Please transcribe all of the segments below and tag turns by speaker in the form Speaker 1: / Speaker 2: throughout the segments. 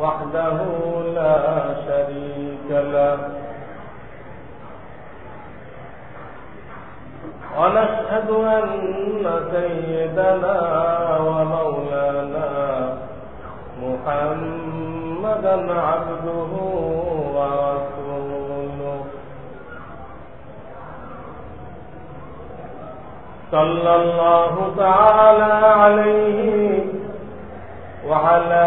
Speaker 1: وحده لا شريك له. ونشهد أن سيدنا ومولانا محمدا عبده ورسوله. صلى الله تعالى عليه وعلى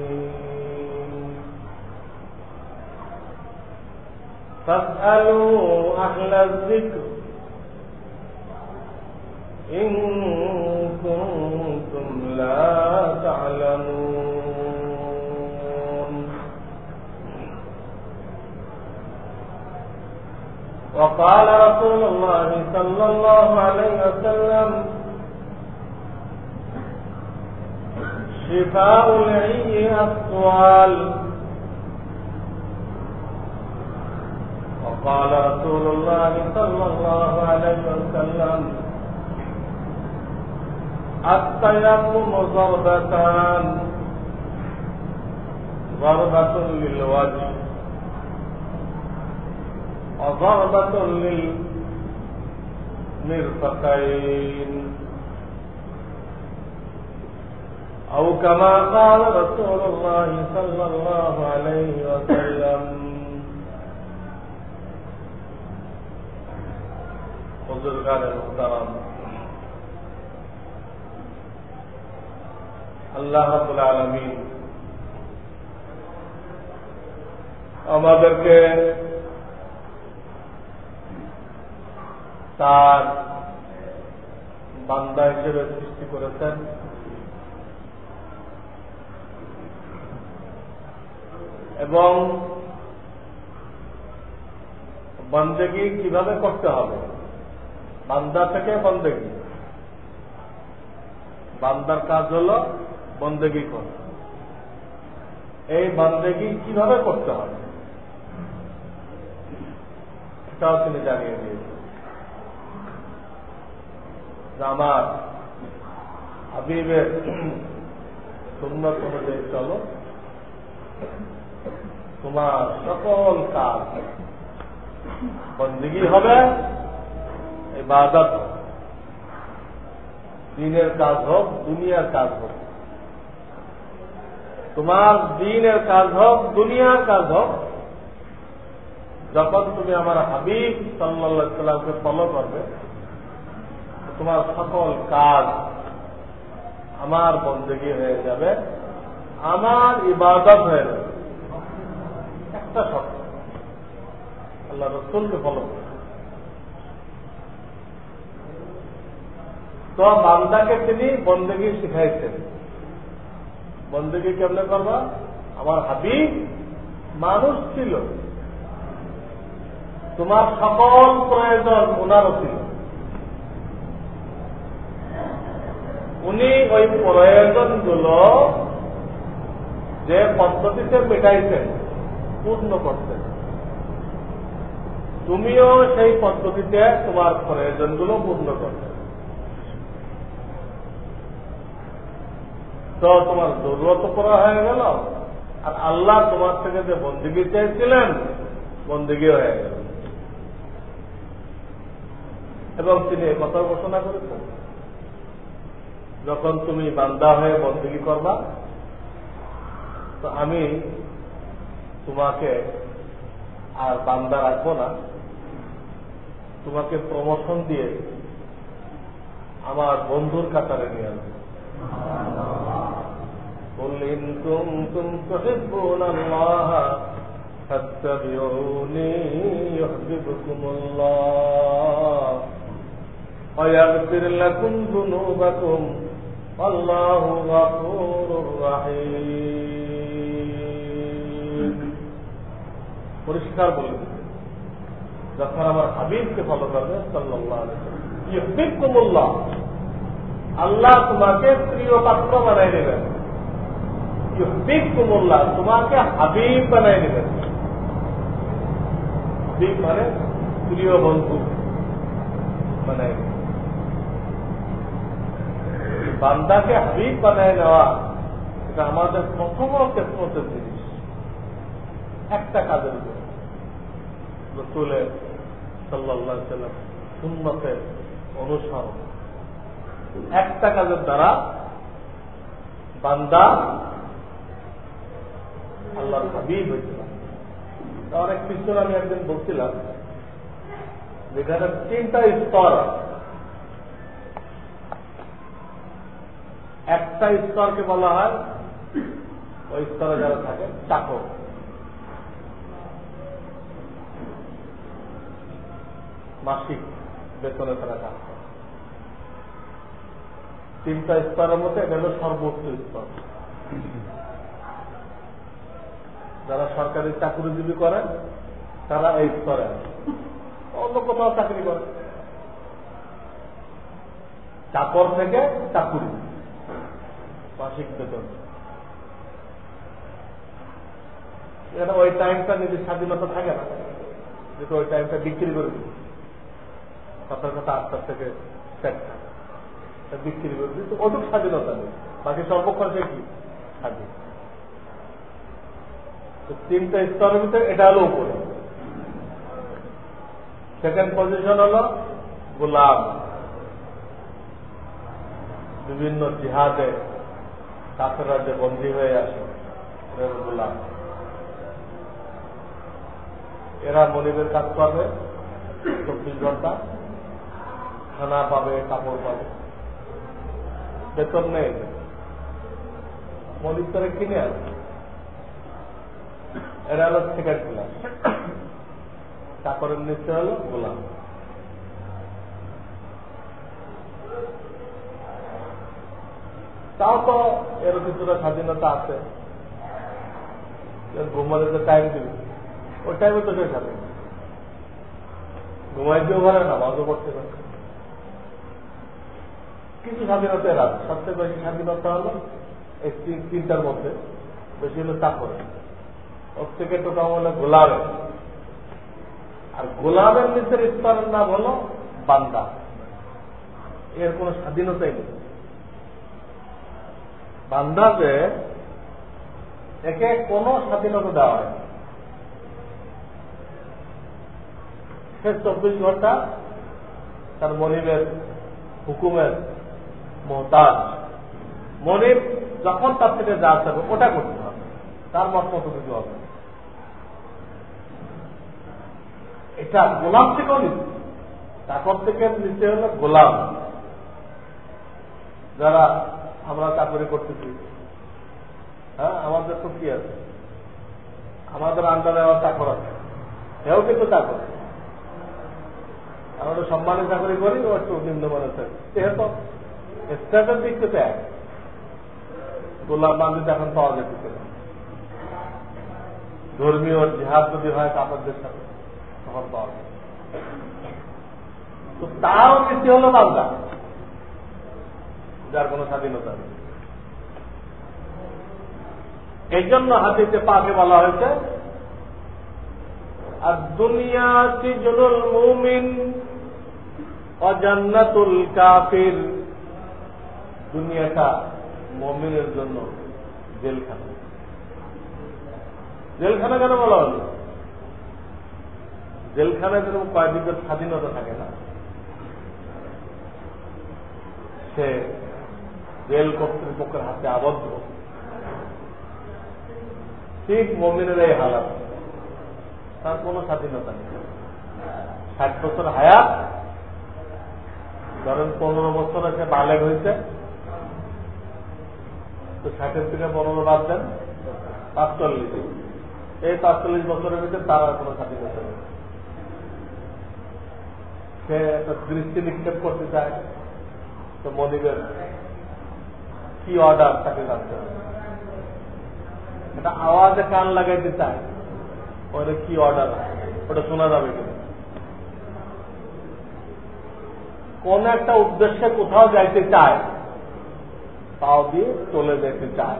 Speaker 1: فاسألوا أهل الذكر إن كنتم لا تعلمون. وقال رسول الله صلى الله عليه وسلم شفاء العي السؤال وقال رسول الله صلى الله عليه وسلم التيمم ضربتان ضربة للوجه. وضربة للمرفقين أو كما قال رسول الله صلى الله عليه وسلم বুজুর্গানের উদাহরণ আল্লাহুল আলমী আমাদেরকে তার বান্দা হিসেবে সৃষ্টি করেছেন। এবং বন্দেগি কীভাবে করতে হবে? বান্দা থেকে বন্দেগি। বান্দার কাজ হল বন্দেগি কর। এই বন্দেগি কীভাবে করতে হবে সেটাও তিনি জানিয়ে দিয়েছেন। আমার হাবিবের সুন্নত অনুযায়ী চলো। তোমার সকল কাজ বন্দিগি হবে। ইবাদত দিনের কাজ হোক, দুনিয়ার কাজ হোক। তোমার দিনের কাজ হোক, দুনিয়ার কাজ হোক, যখন তুমি আমার হাবিব সাল্লা ফলো করবে, তোমার সকল কাজ আমার বন্দেগি হয়ে যাবে, আমার ইবাদত হয়ে যাবে। একটা শর্ত, আল্লাহ রসুলকে ফলো করে। তো বান্দাকে তিনি বন্দেগি শিখাইছেন। বন্দেগি কেমনে করবা? আমার হাবিব মানুষ ছিল। তোমার সকল প্রয়োজন ওনারও ছিল। উনি ওই প্রয়োজনগুলো যে পদ্ধতিতে মেটাইছেন, পূর্ণ করতেন তুমিও সেই পদ্ধতিতে তোমার প্রয়োজনগুলো পূর্ণ করবে তো তোমার জরুরত করা হয়ে গেল। আর আল্লাহ তোমার থেকে যে বন্দিগি চেয়েছিলেন, বন্দিগি হয়ে গেল। এবং তিনি কথা ঘোষণা করেছেন। যখন তুমি বান্দা হয়ে বন্দিগি করবা, তো আমি তোমাকে আর বান্দা রাখব না। তোমাকে প্রমোশন দিয়ে আমার বন্ধুর কাতারে নিয়ে আসব। قل إن كنتم تحبون الله فاتبعوني يحببكم الله ويغفر لكم ذنوبكم والله غفور رحيم পরিষ্কার বলে যখন আমার হাবিবকে ফলো করবে সাল্লাহ আল্লাহ তোমাকে প্রিয় পাত্র বানাই দেবেন ইউবিক তোমাকে হাবিব বানাই দেবেন। হাবিব মানে প্রিয় বন্ধু বানাই বান্দাকে হাবিব বানায় নেওয়া, এটা আমাদের প্রথম কেসমতের জিনিস। একটা কাজের উপর। রসুলের সাল্লাহ সুন্নতের অনুসরণ। একটা কাজের দ্বারা বান্দা আল্লাহর হাবিব হয়েছিল অনেক পিছনে আমি একদিন বলছিলাম যেখানে তিনটা স্তর একটা স্তরকে বলা হয়, ওই স্তরে যারা থাকে, চাকর। মাসিক বেতনে তারা কাজ করে। তিনটা স্তরের মধ্যে এটা হল সর্বোচ্চ স্তর। যারা সরকারি চাকরিজীবী করেন, তারা এই স্তরে অন্য কোথাও চাকরি করে চাকর থেকে চাকুরি। মাসিক বেতন। এটা ওই টাইমটা নিজের স্বাধীনতা থাকে না যেহেতু ওই টাইমটা বিক্রি করে দিবে সকাল কথা আটটা থেকে বিক্রি করে তো অধিক স্বাধীনতা নেই। বাকি সর্বক্ষণ সে কি? স্বাধীন। তিনটা স্তরের ভিতরে এটা হলো উপরে। সেকেন্ড পজিশন হল গোলাম। বিভিন্ন জিহাদে কাছেরা যে বন্দী হয়ে আসে গোলাম। এরা মনিবের কাজ করবে, চব্বিশ ঘণ্টা খানা পাবে, কাপড় পাবে। বেতন নেই। মনিব তারা কিনে আসবে এরা হলো সেকেন্ড ক্লাস চাকরের নিচে হলো গোলাম। তাও তো এর কিছুটা স্বাধীনতা আছে। ঘুমাতে যে টাইম দিবে, ওই টাইমে তো সে স্বাধীন। ঘুমাইতেও পারে না নামাজও করতে পারে। কিছু স্বাধীনতা এরা সবচেয়ে বেশি স্বাধীনতা হলো এই তিনটার মধ্যে, বেশি হলো চাকরের ওর থেকে তো কম হলো গোলামের আর গোলামের নিচের স্তরের নাম হলো বান্দা। এর কোন স্বাধীনতাই নেই। বান্দাতে একে কোন স্বাধীনতা দেওয়া হয় সে চব্বিশ ঘণ্টা তার মনিবের হুকুমের মোহতাজ। মনিব যখন তার থেকে যা চাবে ওটা করতে হবে। তার মত মতো কিছু হবে এটা গোলাম থেকেও নিচ্ছে চাকর থেকে নিচে হলো গোলাম। যারা আমরা চাকরি করতেছি হ্যাঁ আমাদের তো কি আছে? আমাদের আন্ডারে আমার চাকর আছে। এও কিন্তু চাকর। আমরা সম্মানের চাকরি করি, ও একটু নিম্নমানের চাকরি। যেহেতু স্ট্যাটার দিক থেকে এক গোলাম বান্ধব এখন পাওয়া যেতেছে না ধর্মীয় জিহাদ যদি হয় কাপড়দের সাথে তখন পাওয়া যায়। তো হলো বান্দা। যার কোন স্বাধীনতা নেই। এই জন্য হাতিতে পাকে বলা হয়েছে, আর মুমিন, অজান্নাতুল কাফির। দুনিয়াটা মমিনের জন্য জেলখানা। জেলখানা কেন বলা হলো? জেলখানায় যেরকম কয়েকদিনের স্বাধীনতা থাকে না, সে জেল কর্তৃপক্ষের হাতে আবদ্ধ। ঠিক মমিনের এই হালাত, তার কোন স্বাধীনতা নেই। ষাট বছর হায়াত ধরেন পনেরো বছর আছে বালেগ হয়েছে, তো ষাটের থেকে পনেরো বাদ দেন, পাঁচচল্লিশ এই পাঁচচল্লিশ বছরের ভিতরে তার আর কোনো স্বাধীনতা নেই। সে দৃষ্টি নিক্ষেপ করতে চায়, তো মনিবের কি অর্ডার তাকে জানতে হবে এটা আওয়াজে কান লাগাইতে চায় ওটা কি অর্ডার ওটা শোনা যাবে কোন একটা উদ্দেশ্যে কোথাও যাইতে চায়, তাও দিয়ে চলে যেতে চায়।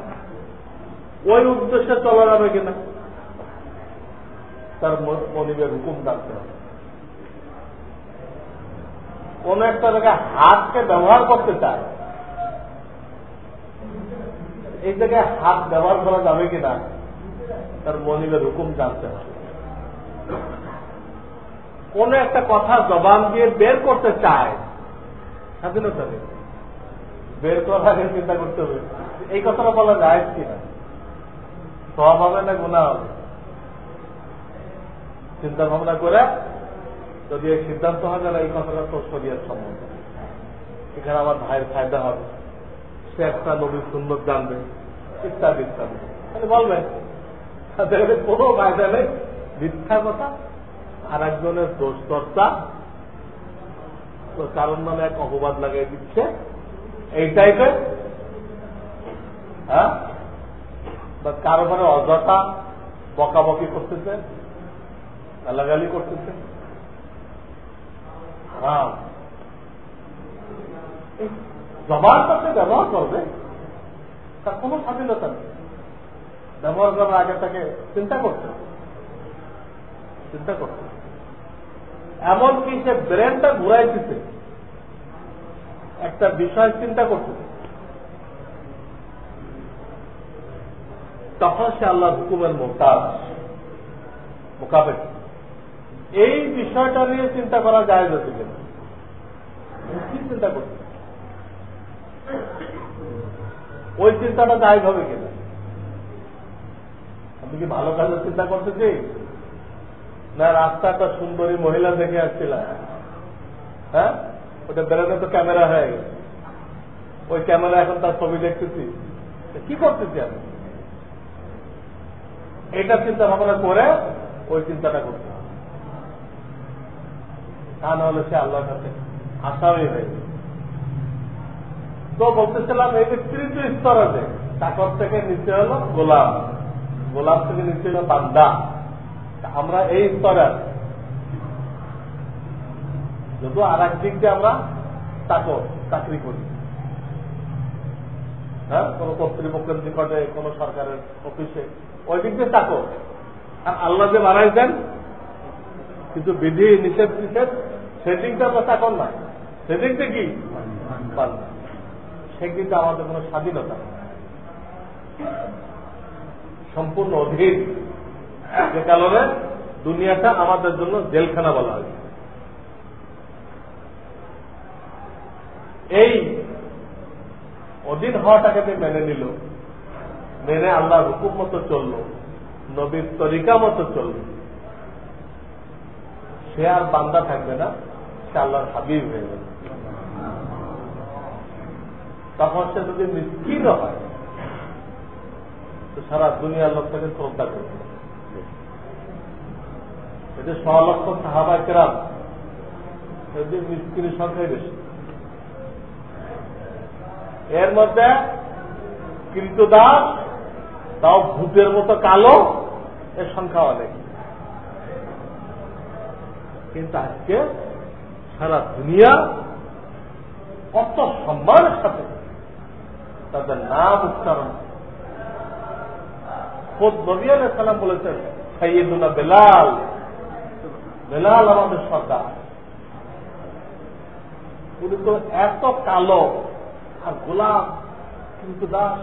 Speaker 1: ওই উদ্দেশ্যে চলা যাবে কিনা? তার মনিবের হুকুম জানতে হবে। কোন একটা জায়গায় হাতকে ব্যবহার করতে চায়, এই জায়গায় হাত ব্যবহার করা যাবে কিনা, তার মনিবের হুকুম জানতে হবে। কোন একটা কথা জবান দিয়ে বের করতে চায় স্বাধীনতা বের করার আগে চিন্তা করতে হবে, এই কথাটা বলা যায় কিনা? সব হবে না গুণা হবে? চিন্তা ভাবনা করে যদি এই সিদ্ধান্ত হয় না এই কথাটা তো শরীরের সম্বন্ধ এখানে আমার ভাইয়ের ফায়দা হবে। সে একটা নবীর সুন্দর জানবে, ইত্যাদি ইত্যাদি। তাহলে বলবেন তাদের কোনো ফায়দা নেই, মিথ্যা কথা। আর একজনের দোষ চর্চা তো কারণ নামে এক অপবাদ লাগাই দিচ্ছে। এই টাইপের হ্যাঁ? কারও মানে অযথা বকাবকি করতেছে, গালাগালি করতেছে। হ্যাঁ। করতে ব্যবহার করবে, তার কোন স্বাধীনতা নেই। ব্যবহার করার আগে তাকে চিন্তা করতে চিন্তা করতে এমনকি সে ব্রেনটা ঘুরাইতেছে একটা বিষয় চিন্তা করতেছে তখন সে আল্লাহ হুকুমের মোকাবেল এই বিষয়টা নিয়ে চিন্তা করা যায় কিনা কি চিন্তা করতে ওই চিন্তাটা জায়গ হবে কিনা? আপনি কি ভালো কাজের চিন্তা করতেছি না, রাস্তাটা সুন্দরী মহিলা দেখে আসছিলাম। হ্যাঁ? ওটা বেরোতে তো ক্যামেরা হয়ে গেছে। ওই ক্যামেরা এখন তার ছবি দেখতেছি। কি করতেছি আমি? এটা চিন্তা ভাবনা করে ওই চিন্তাটা করতে তা নাহলে সে আল্লাহর কাছে আসামি হয়ে তো বলতেছিলাম, এই যে তৃতীয় স্তর আছে চাকর থেকে নিচে হলো গোলাম গোলাম থেকে নিচে হলো বান্দা আমরা এই স্তরে যদিও আর এক দিক দিয়ে আমরা চাকর, চাকরি করি। হ্যাঁ কোন কর্তৃপক্ষের নিকটে, কোন সরকারের অফিসে। ওই দিক দিয়ে চাকর। আর আল্লাহ যে বানাইছেন, কিন্তু বিধি নিষেধ নিষেধ সেদিকটা তো চাকর নয় সেদিকটা কি? সে কিন্তু আমাদের কোন স্বাধীনতা সম্পূর্ণ অধীন যে কারণে দুনিয়াটা আমাদের জন্য জেলখানা বলা হয়। এই অধীন হওয়াটাকে মেনে নিল। মেনে আল্লাহর হুকুম মতো চলল। নবীর তরিকা মতো চলল। সে আর বান্দা থাকবে না। সে আল্লাহর হাবিব হয়ে যাবে তখন সে যদি মিসকিন হয়, তো সারা দুনিয়ার লোক তাকে শ্রদ্ধা করবে এতে ছ সাহাবা কেরাম এদের মিসকিনের সংখ্যাই বেশি। এর মধ্যে কিন্তু দাস তাও ভূতের মতো কালো, এর সংখ্যা অনেক। কিন্তু আজকে সারা দুনিয়া কত সম্মানের সাথে তাদের নাম উচ্চারণ খোদ নবী সালাম বলেছেন সাইয়েদুল্লাহ বেলাল। বেলাল আমাদের সর্দার। উনি তো এত কালো আর গোলাপ, কিন্তু দাস,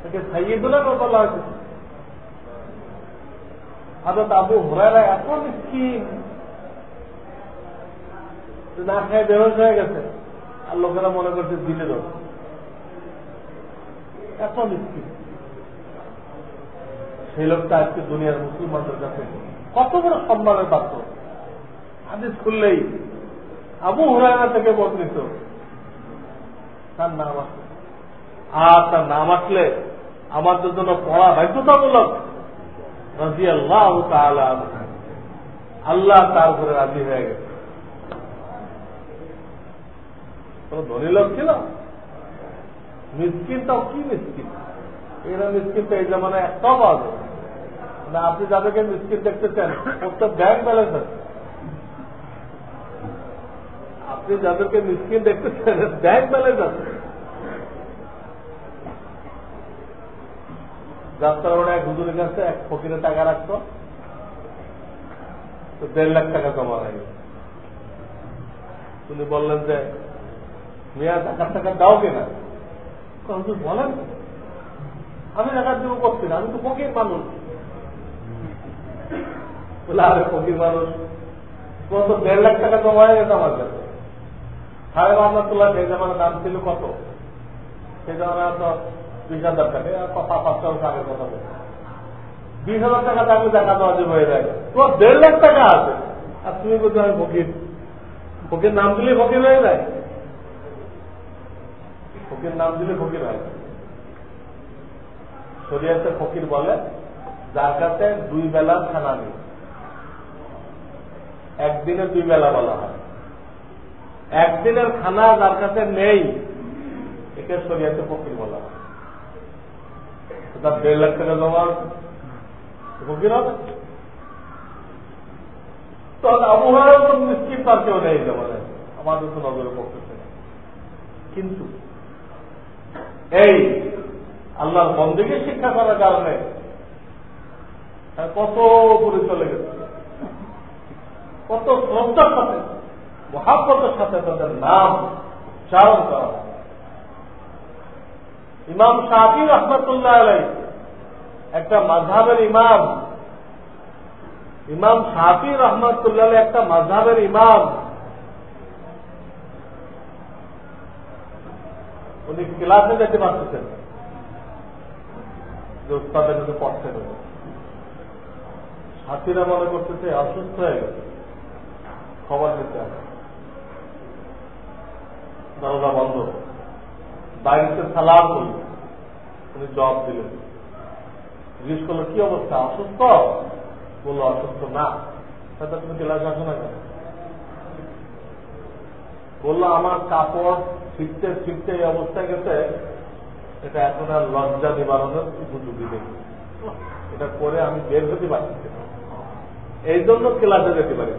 Speaker 1: তাকে খাইয়ে দিলেন বলা হয়েছে। আবু হরাইরা এত মিসকিন না খেয়ে বেহস হয়ে গেছে। আর লোকেরা মনে করছে দিলে রোগ এত মিসকিন সেই লোকটা আজকে দুনিয়ার মুসলমানদের কাছে কত বড় সম্মানের পাত্র। হাদিস খুললেই আবু হুরায়না থেকে বর্ণিত। তার নাম আসলে আর তার নাম আসলে আমাদের জন্য পড়া বাধ্যতামূলক। রাজি আল্লাহ আল্লাহ তার উপরে রাজি হয়ে গেছে। কোন ধনী লোক ছিল? মিসকিনটাও কি মিসকিন? এরা মিসকিনটা এই জামানায় একটাও পাওয়া যাবে না আপনি যাদেরকে মিসকিন দেখতে চান প্রত্যেক ব্যাংক ব্যালেন্স আছে। আপনি যাদেরকে মিসকিন দেখতে চান ব্যাংক ব্যালেন্স আছে। যাত্রা মানে এক হুজুরের কাছে এক ফকিরে টাকা রাখতো। তো দেড় লাখ টাকা জমা হয়ে উনি বললেন যে টাকা দাও কিনা হুজুর বলেন আমি টাকার জন্য করছি না, আমি তো ফকির মানুষ। আরে ফকির মানুষ, তোমার তো দেড় লাখ টাকা জমা হয়ে গেছে আমার কাছে। সাড়ে রহমতুল্লাহ, সেই জামানের দাম ছিল কত? সেই জামানা তো বিশ হাজার টাকা। পাঁচটা আগের কথা বিশ হাজার টাকা থাকলে টাকা দেওয়া যে হয়ে যায়। তোমার দেড় লাখ টাকা আছে। আর তুমি বলছো আমি ফকির। ফকির নাম দিলে ফকির হয়ে যায়। ফকির নাম দিলে ফকির হয়। শরিয়াতে ফকির বলে যার কাছে দুই বেলা খানা নেই। একদিনে দুই বেলা বলা হয়। একদিনের খানা যার কাছে নেই, একে শরিয়াতে ফকির বলা হয়। তার দেড় লাখ টাকা জমা ফকির হবে। তখন আবহাওয়ার নিশ্চিত তার কেউ নেই যেমন আমাদের তো নজরে পক্ষে কিন্তু এই আল্লাহর বন্দীকে শিক্ষা করার কারণে কত উপরে চলে গেছে। কত শ্রদ্ধার সাথে, মহাব্বতের সাথে তাদের নাম উচ্চারণ করা ইমাম শাহি রহমতুল্লাহ আলাই একটা মাঝাবের ইমাম। ইমাম শাহি রহমতুল্লাহ একটা মাঝাবের ইমাম। উনি ক্লাসে যেতে পারতেছেন। যে উস্তাদের কাছে পড়তে হবে। সাথীরা মনে করতেছে, অসুস্থ হয়ে গেছে। খবর দিতে দরজা বন্ধ। বাইরে সালাম করি। উনি জবাব দিলেন, জিজ্ঞেস করল, কি অবস্থা? অসুস্থ? বলল, অসুস্থ না। তুমি ক্লাস আসো না কেন? বলল, আমার কাপড় ছিটতে ছিটতে এই অবস্থায় গেছে, এটা এখন আর লজ্জা নিবারণের উপযোগী নেই। এটা করে আমি বের হতে পারছি এই জন্য ক্লাসে যেতে পারি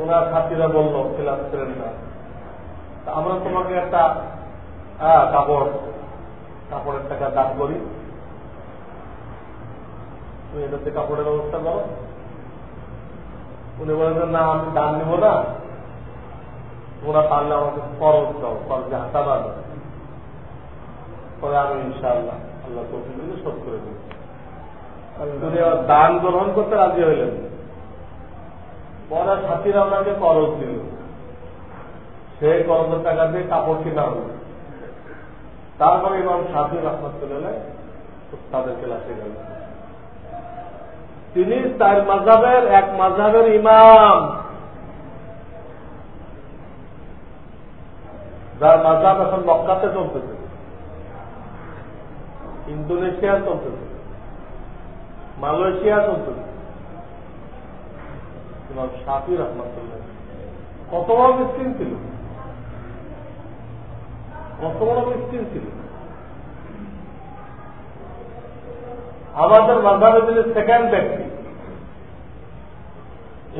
Speaker 1: ওনার সাথীরা বলল, ক্লাস করেন না। আমরা তোমাকে একটা কাপড়, কাপড়ের টাকা দান করি। তুমি এটাতে কাপড়ের ব্যবস্থা করো। উনি বলেছেন না, আমি দান নিব না। তোমরা পারলে আমাকে ফরজ দাও ফরজে হাতা না দাও পরে আমি ইনশাআল্লাহ আল্লাহ তৌফিক দিলে শোধ করে দেব। তিনি দান গ্রহণ করতে রাজি হইলেন পরে সাথীরা ওনাকে করজ দিল। সেই করজের টাকা দিয়ে কাপড় কিনা হল। তারপরে ইমাম সাথী রহমতুল্লাহ তাদের ক্লাসে গেলেন তিনি তার মাঝাবের এক মাঝাবের ইমাম। যার মাঝাব এখন মক্কাতে চলতেছে। ইন্দোনেশিয়া চলতেছে। মালয়েশিয়া চলতেছে। ইমাম শাফি রহমতুল্লাহ কত বড় মিসকিন ছিল? কত বড় মিসকিন ছিল? আমাদের মাঝাবে তিনি সেকেন্ড ব্যক্তি,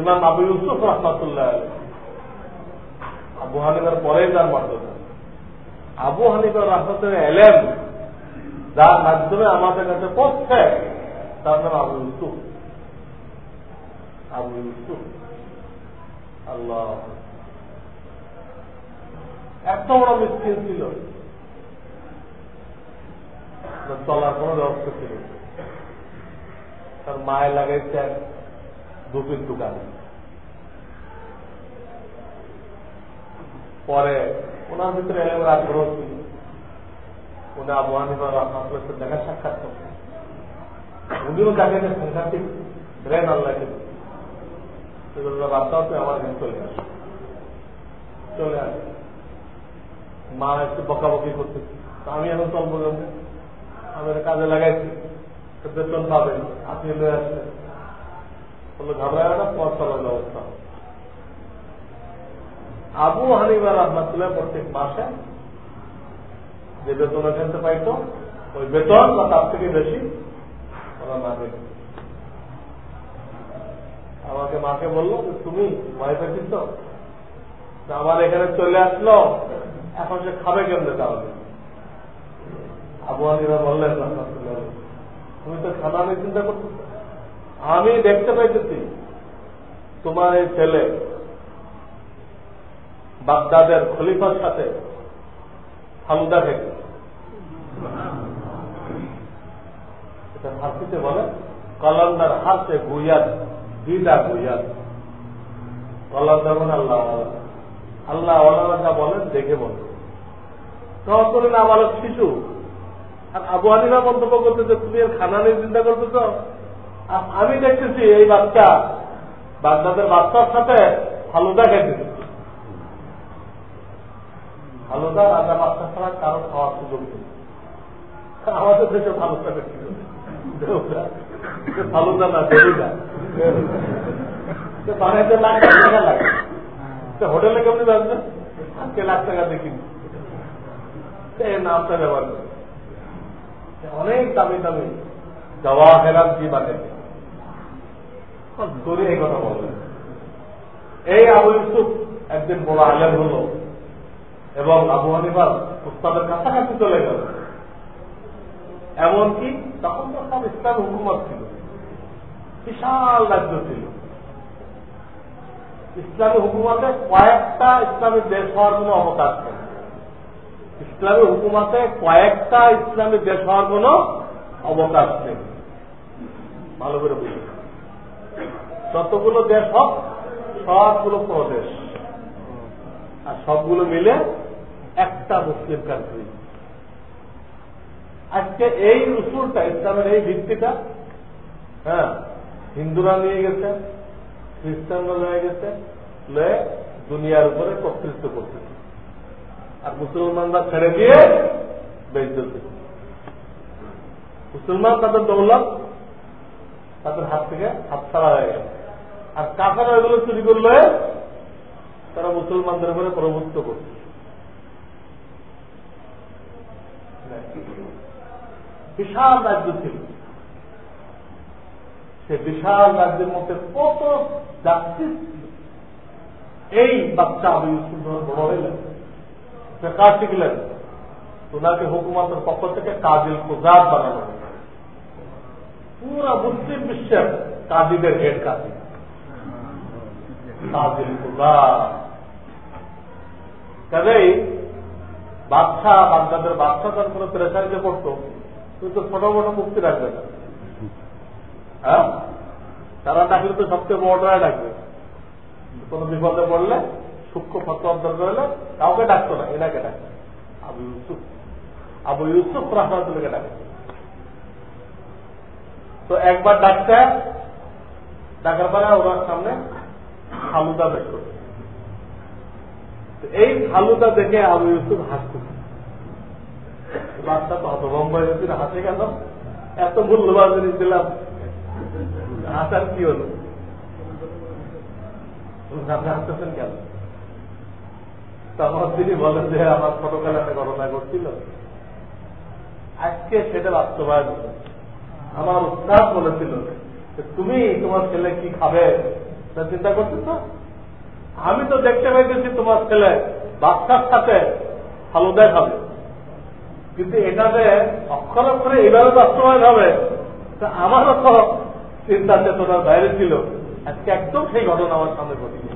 Speaker 1: ইমাম আবু ইউসুফ রহমতুল্লাহ আবু হানিফার পরেই তার মর্যাদা আবু হানিফার রহমতের এলেম যার মাধ্যমে আমাদের কাছে পৌঁছে, তার নাম আবু ইউসুফ। আবু ইউসুফ। আল্লাহ। এত বড় মিসকিন ছিল চলার কোনো ব্যবস্থা ছিল তার মায়ে লাগাইছে দুপির দোকান। পরে ওনার ভিতরে এলেমের আগ্রহ ছিল উনি আবু হানিফা রহমাতুল্লাহ দেখা সাক্ষাৎ করতেন উনিও তাকে সাংঘাতিক রেন আল্লাহকে সেগুলো তো আমার কাছে চলে আসে। চলে আসে। মা একটু বকাবকি করতেছে। আমি এখন চলবো জন্য আমি কাজে লাগাইছি। বেতন পাবেন, আপনি লয়ে আসলেন বলল, ঘাবড়ায় না, পথ চলার ব্যবস্থা। আবু হানিবা রহমাতুল্লাহ প্রত্যেক মাসে যে বেতন এখানতে পাইতো। ওই বেতন বা তার থেকে বেশি ওরা মা আমাকে মাকে বলল যে, তুমি ভয় পেয়েছিস তো? আমার এখানে চলে আসলো। এখন সে খাবে কেমনে তাহলে? আবু হানিরা বললেন তুমি তো খানা নিয়ে চিন্তা করছ আমি দেখতে পাইতেছি। তোমার এই ছেলে বাগদাদের খলিফার সাথে ফালুদা খেতে এটা ফার্সিতে বলে কলন্দার হাতে গুইয়াদ দিদা গুইয়াদ কলন্দার মানে আল্লাহ আল্লাহ। আল্লাহ বলেন, দেখে বলেন। তখন করে না আমার শিশু। আর আবু হানিফা মন্তব্য করতেছে তুমি এর খানা নিয়ে চিন্তা করতেছ? আমি দেখতেছি এই বাচ্চা বাচ্চাদের বাচ্চার সাথে ফালুদা খেতেছে ফালুদা রাজা বাচ্চা ছাড়া কারও খাওয়ার সুযোগ নেই। আমাদের দেশে ফালুদা খেতে ফালুদা না দেবুদা বানাইতে লাখ টাকা লাগে। হোটেলে কেমনি বাঁচবে? আজকে লাখ টাকা দেখিনি নামটা ব্যবহার করে। অনেক দামি দামি জওয়াহেরাত কি বানাইছে দূরে এই কথা বলবেন এই আবু ইউসুফ একদিন বড় আলেম হল। এবং আবু হানিফার উস্তাদের কাছাকাছি চলে গেল। এমনকি তখন তো সব ইসলাম হুকুমত ছিল। বিশাল রাজ্য ছিল। ইসলামী হুকুমাতে কয়েকটা ইসলামী দেশ হওয়ার কোন অবকাশ নেই। ইসলামী হুকুমাতে কয়েকটা ইসলামী দেশ হওয়ার কোন অবকাশ নেই। ভালো করে বুঝি। যতগুলো দেশ হোক, সবগুলো প্রদেশ। আর সবগুলো মিলে একটা মুসলিম কান্ট্রি আজকে এই উসুলটা ইসলামের এই ভিত্তিটা হ্যাঁ হিন্দুরা নিয়ে গেছে, খ্রিস্টানরা নিয়ে গেছে দুনিয়ার উপরে কর্তৃত্ব করতেছে। আর মুসলমানরা ছেড়ে দিয়ে বেঁচতে মুসলমান তাদের দৌলত, তাদের হাত থেকে হাত ছাড়া হয়ে গেল আর কাকারা এগুলো চুরি করলে তারা মুসলমানদের উপরে প্রভুত্ব করছে। বিশাল রাজ্য ছিল। সে বিশাল রাজ্যের মধ্যে কত যাত্রী এই বাচ্চা আবু ইউসুফ বড় হইলেন, সে কাজ শিখলেন ওনাকে হুকুমাতের পক্ষ থেকে কাজিল কুজাদ বানানো পুরা মুসলিম বিশ্বের কাজীদের হেড কাজী কাজিল কুজাদ কাজেই বাচ্চা, বাচ্চাদের বাচ্চা তার কোনো প্রেশারিতে পড়তো কিন্তু ছোট বড় মুক্তি রাখবে না। হ্যাঁ? তারা ডাকলে তো সবচেয়ে বড়টাই ডাকবে কোন বিপদে পড়লে, সূক্ষ্ম ফতোয়ার দরকার হলে কাউকে ডাকতো না, এনাকে ডাকতো। আবু ইউসুফ। আবু ইউসুফ রহমাতুল্লাহকে ডাকে। তো একবার ডাকতে ডাকার পরে ওনার সামনে ফালুদা বের করবে এই ফালুদা দেখে আবু ইউসুফ হাসতেছে বাচ্চা তো হতভম্ব হয়েছিল হাসে কেন? এত মূল্যবান জিনিস দিলাম। হাসার কি হলো? হাসতেছেন কেন? তখন তিনি বলেন যে আমার ছোটবেলা একটা ঘটনা ঘটছিল। আজকে সেটা বাস্তবায়ন আমার উৎসাহ বলেছিল তুমি তোমার ছেলে কি খাবে? তা চিন্তা করতেছ? আমি তো দেখতে পাইতেছি তোমার ছেলে, বাচ্চার সাথে ফালুদায় খাবে। কিন্তু এটাতে অক্ষর অক্ষরে এইভাবে বাস্তবায়ন হবে, তা আমারও তো চিন্তা চেতনার বাইরে ছিল। আজকে একদম সেই ঘটনা আমার সামনে ঘটেছে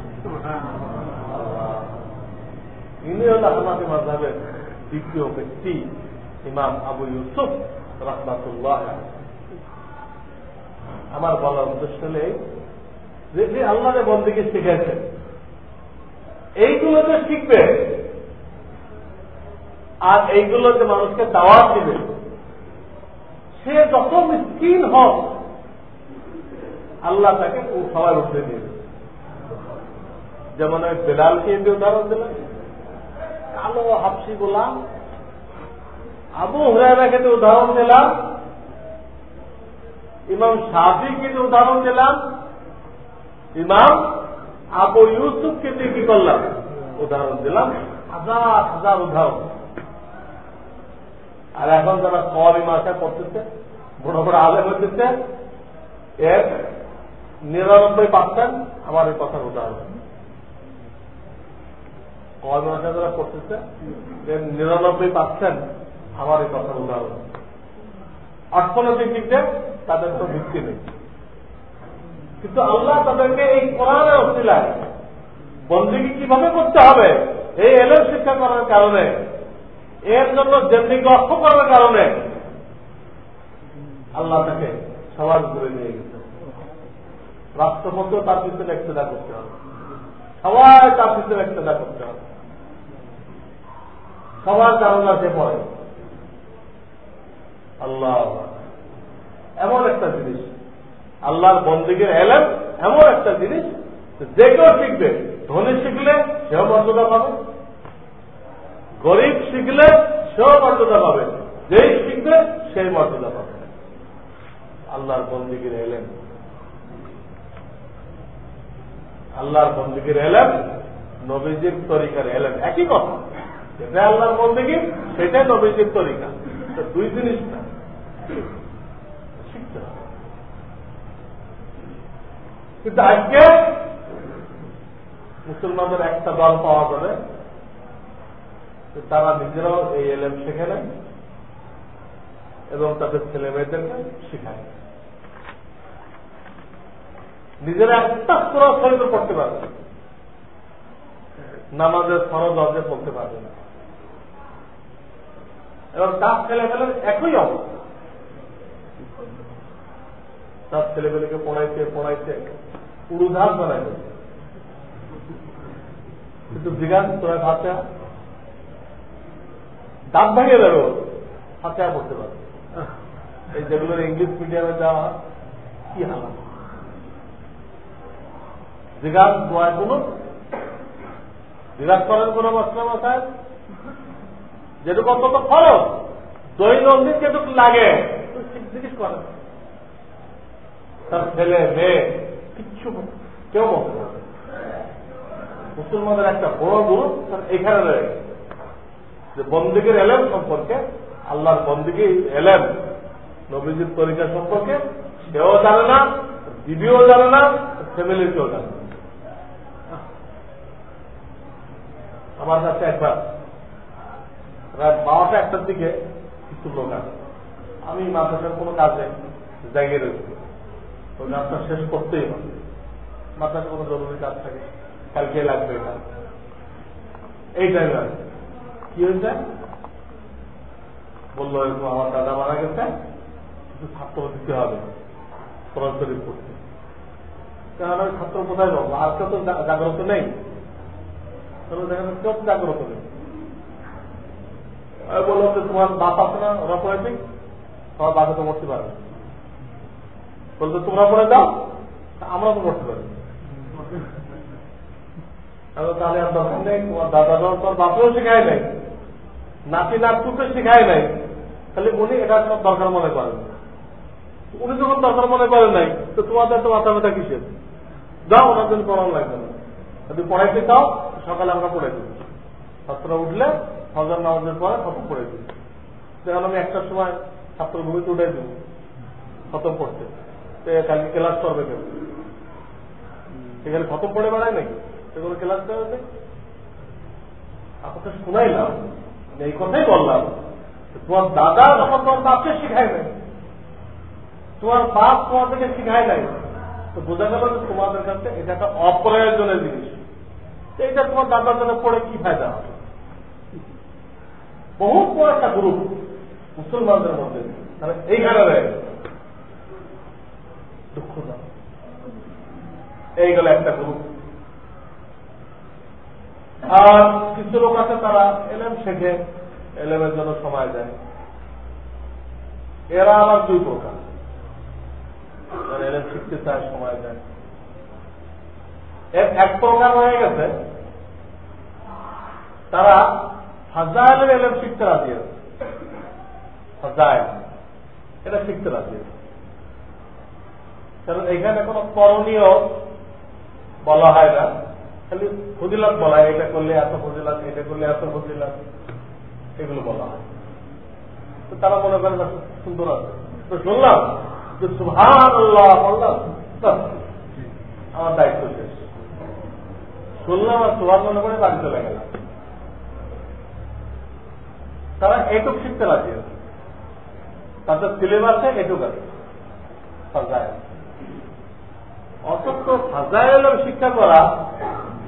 Speaker 1: ইনি হল হানাফি মাঝহের দ্বিতীয় ব্যক্তি, ইমাম আবু ইউসুফ রহমাতুল্লাহ আমার বলার উদ্দেশ্য নেই যে আল্লাহরে বন্দীকে শিখেছেন এইগুলো যে শিখবে আর এইগুলো যে মানুষকে দাওয়াত দিবে। সে যত মিসকিন হোক, আল্লাহ তাকে সবাই উঠে দিবে। যেমন ওই বেলালকে যে উদাহরণ দিলেন কালো হাফসি গোলাম। আবু হুরাইরাকে যে উদাহরণ দিলাম। ইমাম শাফিকে যে উদাহরণ দিলাম। ইমাম আবু ইউসুফকে দিয়ে কি করলাম? উদাহরণ দিলাম। হাজার হাজার উদাহরণ। আর এখন যারা কবি মাসে পড়তেছে বড় বড় আলে হচ্ছে এর নিরানব্বই পার্সেন্ট আমার এই কথার উদাহরণ। মাসে যারা পড়তেছে এর নিরানব্বই পার্সেন্ট আমার এই কথার উদাহরণ। অর্থনৈতিক দিক দিয়ে তাদের তো ভিত্তি নেই। কিন্তু আল্লাহ তাদেরকে এই কোরআনের অশিলায় বন্দিকে কীভাবে করতে হবে? এই এলের শিক্ষা করার কারণে, এর জন্য জেন্দিকে অর্থ করার কারণে আল্লাহ তাকে সবার করে নিয়ে গেছে। রাষ্ট্রপতিও তার পিছনে একটেদা করতে হবে। সবাই তার পিছনে একটেদা করতে হবে। সবার ধারণা সে পড়ে আল্লাহ। এমন একটা জিনিস। আল্লাহর বন্দীগের এলেন এমন একটা জিনিস যে কেউ শিখবে। ধনী শিখলে সেও মর্যাদা পাবে। গরিব শিখলে সেও মর্যাদা পাবে। যেই শিখবে, সেই মর্যাদা পাবে। আল্লাহর বন্দীগীর এলেন আল্লাহর বন্দীগীর এলেন নবীজির তরিকার এলেন একই কথা। যেটা আল্লাহর বন্দীগী, সেটাই নবীজির তরিকা। দুই জিনিস না শিখতে হবে কিন্তু আজকে মুসলমানদের একটা দল পাওয়া যাবে তারা নিজেরাও এই এলএম শেখে নেয় এবং তাদের ছেলে মেয়েদেরকে শিখায়। নিজেরা একটা সুরা শরীর পড়তে পারবে নামাজের ফরজ অর্জে পড়তে পারবে না। এবং তার ছেলে মেয়েদের একই অবস্থা। তার ছেলেমেয়েকে পড়াইতে পড়াইতে উড়ুধার বানাই কিন্তু জিগান তোরা ফাঁচা দাঁত ভাঙিয়ে দেবো ফাঁচা পড়তে পারবে এই যেগুলো ইংলিশ মিডিয়ামে যাওয়া, কি হালাত জিগান দোয়ায় কোন জিজ্ঞাস করেন কোন মশলা মাথায় যেটুকু অন্তত খরচ। দৈনন্দিন যেটুকু লাগে। জিজ্ঞেস করেন। তার ছেলে, মেয়ে, কিচ্ছু কেউ বলতে পারে মুসলমানের একটা বড় গুরু তার এখানে রয়েছে যে বন্দিকের এলেন সম্পর্কে, আল্লাহর বন্দিকে এলেন নবীজির তরিকা সম্পর্কে, সেও জানে না, দিদিও জানে না ফ্যামিলির কেউ জানে আমার কাছে একবার, রাত বারোটা একটার দিকে কিছু লোক আছে আমি মাদ্রাসার কোনো কাজে জায়গায় রয়েছি। ওই কাজটা শেষ করতেই হবে। মাথায় কোনো জরুরি কাজ থাকে কালকে লাগবে এটা। এই টাইমে কি হয়েছে? বলল এরকম আমার দাদা মারা গেছে। কিছু ছাত্র দিতে হবে। শরীফ করতে কারণ ওই ছাত্র কোথায় যাব আজকে তো জাগ্রত নেই। তাহলে দেখা কেউ জাগ্রত নেই। বলল যে তোমার বাপ আছে না? ওরা পড়ে দিক তোমার বাপে তো মরতে পারবে বলতো, তোমরা পড়ে দাও আমরা তো পড়তে পারি। তাহলে আর দরকার নেই, তোমার দাদা তোর বাপেও শেখায় নাই, নাতি নাতকুকে শেখায় নাই। তাহলে উনি এটা তোমার দরকার মনে করেন উনি যখন দরকার মনে করেন নাই, তো তোমাদের তো মাথা ব্যথা কিসের? যাও, ওনার জন্য পড়ানো লাগবে না। যদি পড়াইতে চাও, সকালে আমরা পড়ে দিই ছাত্ররা উঠলে, ফজর নামাজের পরে খতম পড়ে দিই যেমন আমি একটার সময় ছাত্র ভূমিতে উঠে দিব খতম পড়তে। কালকে ক্লাস করবে কেউ সেখানে খতম পড়ে বেড়ায় নাকি? সেগুলো ক্লাস দেওয়া নেই? আপনাকে শোনাইলাম এই কথাই বললাম তোমার দাদা যখন তোমার বাপকে শিখায় নাই, তোমার বাপ তোমার থেকে শিখায় নাই, তো বোঝা গেল যে তোমাদের কাছে এটা একটা অপ্রয়োজনীয় জিনিস। এইটা তোমার দাদার জন্য পড়ে কি ফায়দা হবে? বহু বড় একটা গ্রুপ মুসলমানদের মধ্যে তাহলে এইখানে রয়ে দুঃখ দাও। এই গেল একটা গ্রুপ আর কিছু লোক আছে, তারা এলেম শেখে, এলেমের জন্য সময় দেয়। এরা আবার দুই প্রকার। এলেম শিখতে চায়, সময় দেয়। এর এক প্রকার হয়ে গেছে, তারা হাজারের এলেম শিখতে রাজি আছে। হাজার। এটা শিখতে রাজি আছে। কারণ এখানে কোন করণীয় বলা হয় না। খালি ফজিলাত বলা হয়, এটা করলে এত ফজিলাত, এটা করলে এত ফজিলাত, এগুলো বলা হয়। তো তারা মনে করেন সুন্দর আছে। তো শুনলাম যে সুহান বললাম আমার দায়িত্ব শেষ। শুনলাম আর সুহান মনে করে বাড়ি চলে গেলাম। তারা এটুক শিখতে রাজি আছে। তাদের সিলেবাসে এটুক আছে। অথচ ফাজাইলের শিক্ষা করা,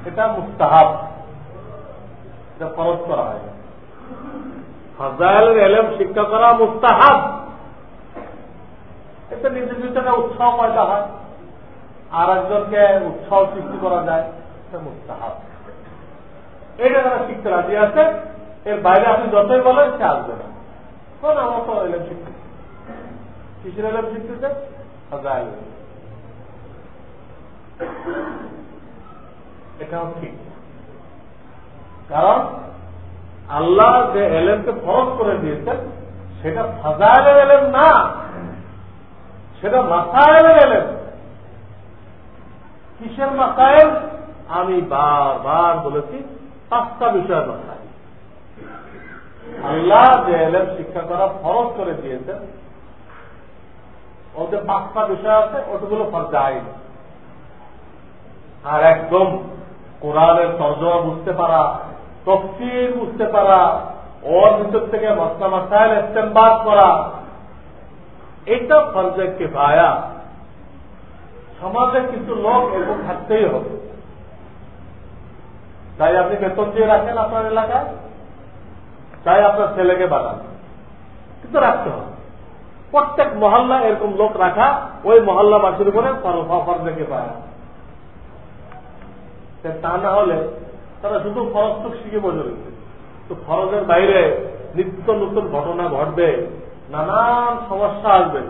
Speaker 1: এটা মুস্তাহাব। এটা ফরজ করা হয়। ফাজাইলের এলম শিক্ষা করা মুস্তাহাব। এটা নিজের ভিতরে উৎসাহ পয়দা হয়। আর একজনকে উৎসাহ সৃষ্টি করা যায়, এটা মুস্তাহাব। এটা তারা শিখতে রাজি আছে, এর বাইরে আপনি যতই বলেন, সে আসবে না। আমার তো এলম শিখতে কিসের এলম শিখতেছে? ফাজাইল এটাও ঠিক। কারণ আল্লাহ যে এলেমকে ফরজ করে দিয়েছেন, সেটা ফাজাইলের এলেম না, সেটা মাসাইলের এলেম। কিসের মাসাইল? আমি বারবার বলেছি, পাঁচটা বিষয়ের মাসাইল। আল্লাহ যে এলেম শিক্ষা করা ফরজ করে দিয়েছেন ওদের পাঁচটা বিষয় আছে ওগুলো ফাজাইল। আর একদম কোরআনের তর্জমা বুঝতে পারা, তফসির বুঝতে পারা, ওর ভিতর থেকে মশলা মাসাইল ইস্তেমবাদ করা, এটা ফর্জে কে পায়া সমাজে কিছু লোক এরকম থাকতেই হবে। তাই আপনি বেতন দিয়ে রাখেন আপনার এলাকায়? তাই আপনার ছেলেকে বানান। কিন্তু রাখতে হবে। প্রত্যেক মহল্লা এরকম লোক রাখা, ওই মহল্লা বাসীর উপরে ফর্জে পায়া তা না হলে তারা শুধু তো শিখে বসে রয়েছে। তো ফরজের বাইরে নিত্য নতুন ঘটনা ঘটবে, নানান সমস্যা আসবে।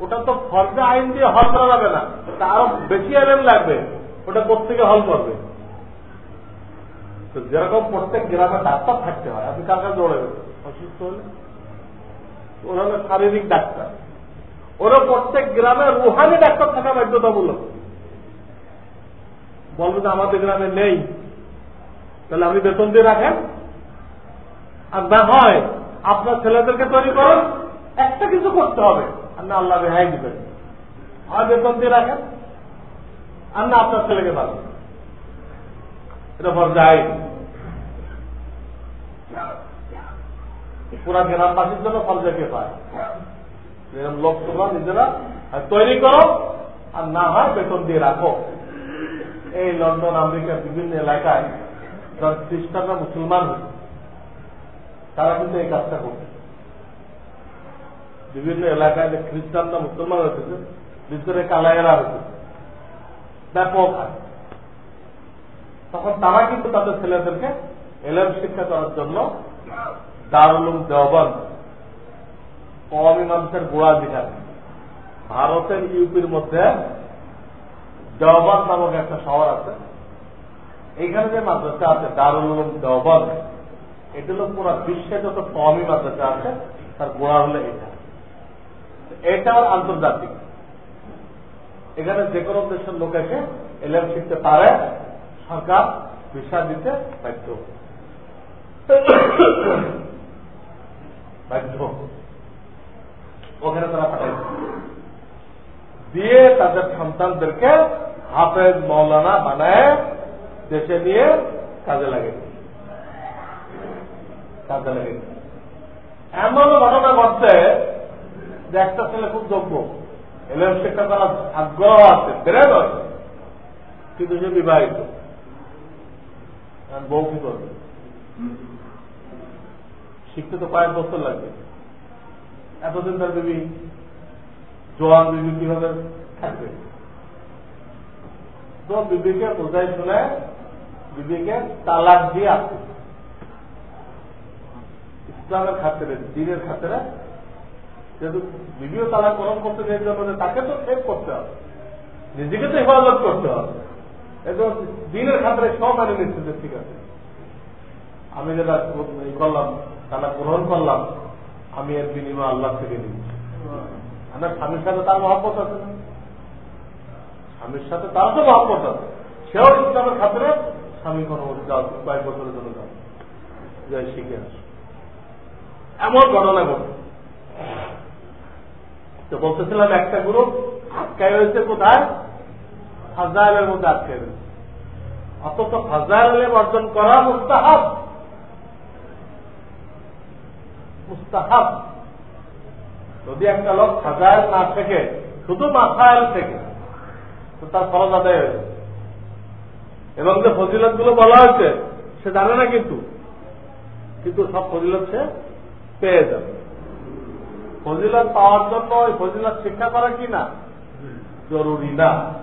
Speaker 1: ওটা তো ফরজে আইন দিয়ে হল করা যাবে না, তা আরও বেশি আইন লাগবে, ওটা প্রত্যেকে হল করবে। তো যেরকম প্রত্যেক গ্রামে ডাক্তার থাকতে হয়, আপনি কার কাছে দৌড়াবেন? অসুস্থ হলে? ওরা শারীরিক ডাক্তার। ওরা প্রত্যেক গ্রামে রুহানি ডাক্তার থাকা বাধ্যতামূলক। বলবে যে আমাদের গ্রামে নেই। তাহলে আপনি বেতন দিয়ে রাখেন। আর না হয়, আপনার ছেলেদেরকে তৈরি করুন। একটা কিছু করতে হবে। আর না, আল্লাহ রেহাই দিবেন। আর বেতন দিয়ে রাখেন। আর না, আপনার ছেলেকে পাবেন এটা পর্যায় পুরা গ্রামবাসীর জন্য পর্যায়কে পায়? লোক তোমরা নিজেরা তৈরি করো। আর না হয় বেতন দিয়ে রাখো। এই লন্ডন আমেরিকার বিভিন্ন এলাকায় খ্রিস্টানরা মুসলমান হয়েছে, তারা কিন্তু এই কাজটা করছে। বিভিন্ন এলাকায় যে খ্রিস্টানরা মুসলমান হয়েছে ভিতরে কালায়েরা হয়েছে, ব্যাপক তখন তারা কিন্তু তাদের ছেলেদেরকে এলএম শিক্ষা করার জন্য দারুলুম দেওবন কওয়ামি মানুষের গোড়া দিঘার ভারতের ইউপির মধ্যে দেওবান নামক একটা শহর আছে। এইখানে যে মাদ্রাসা আছে, দারুল উলুম দেওবান এটা হলো পুরো বিশ্বে যত কমই মাদ্রাসা আছে, তার গোড়া হলো এটা। এটাও আন্তর্জাতিক। এখানে যে কোনো দেশের লোক এসে এলএম শিখতে পারে, সরকার ভিসা দিতে বাধ্য। বাধ্য। ওখানে তারা পাঠাই দিয়ে তাদের সন্তানদেরকে হাফেজ মৌলানা বানায় দেশে নিয়ে কাজে লাগে। কাজে লাগে। এমন ঘটনা ঘটছে যে একটা ছেলে খুব যোগ্য। এলেম শিক্ষা করার আগ্রহ আছে, বেড়ে নয়, কিন্তু সে বিবাহিত। বউ কি করবে? শিখতে তো কয়েক বছর লাগবে। এতদিন তার বিবি জোয়ান বিবি কীভাবে থাকবে। তো বিবিকে বোঝাই শুনে বিবিকে তালাক দিয়ে আসছে ইসলামের খাতেরে, দিনের খাতেরে, যেহেতু বিবিও তালাক গ্রহণ করতে চাই জন্য তাকে তো সেভ করতে হবে। নিজেকে তো হেফাজত করতে হবে। একদম দিনের খাতারে সব মানে নিচ্ছে যে ঠিক আছে। আমি যেটা করলাম তারা গ্রহণ করলাম, আমি এর বিনিময় আল্লাহ থেকে নিচ্ছি। আমার স্বামীর সাথে তার মহাপত আছে। না স্বামীর সাথে তার তো মহাপত আছে। সেও ইসলামের খাতারে স্বামী কোনো কয়েক বছরের জন্য যাও। যাই শিখে আস। এমন ঘটনা ঘটে। তো বলতেছিলাম একটা গ্রুপ আটকায় রয়েছে কোথায়? ফাজাইলের মধ্যে আটকায় রয়েছে। অথচ ফাজাইলে অর্জন করা মুস্তাহাব। মুস্তাহাব। যদি একটা লোক ফাজাইল না থেকে, শুধু মাথায় থেকে, তো তার ফরজ আদায় হয়েছে এবং যে ফজিলতগুলো বলা হয়েছে, সে জানে না কিন্তু। কিন্তু সব ফজিলত সে পেয়ে যাবে। ফজিলত পাওয়ার জন্য ওই ফজিলত শিক্ষা করা কি না? জরুরি না।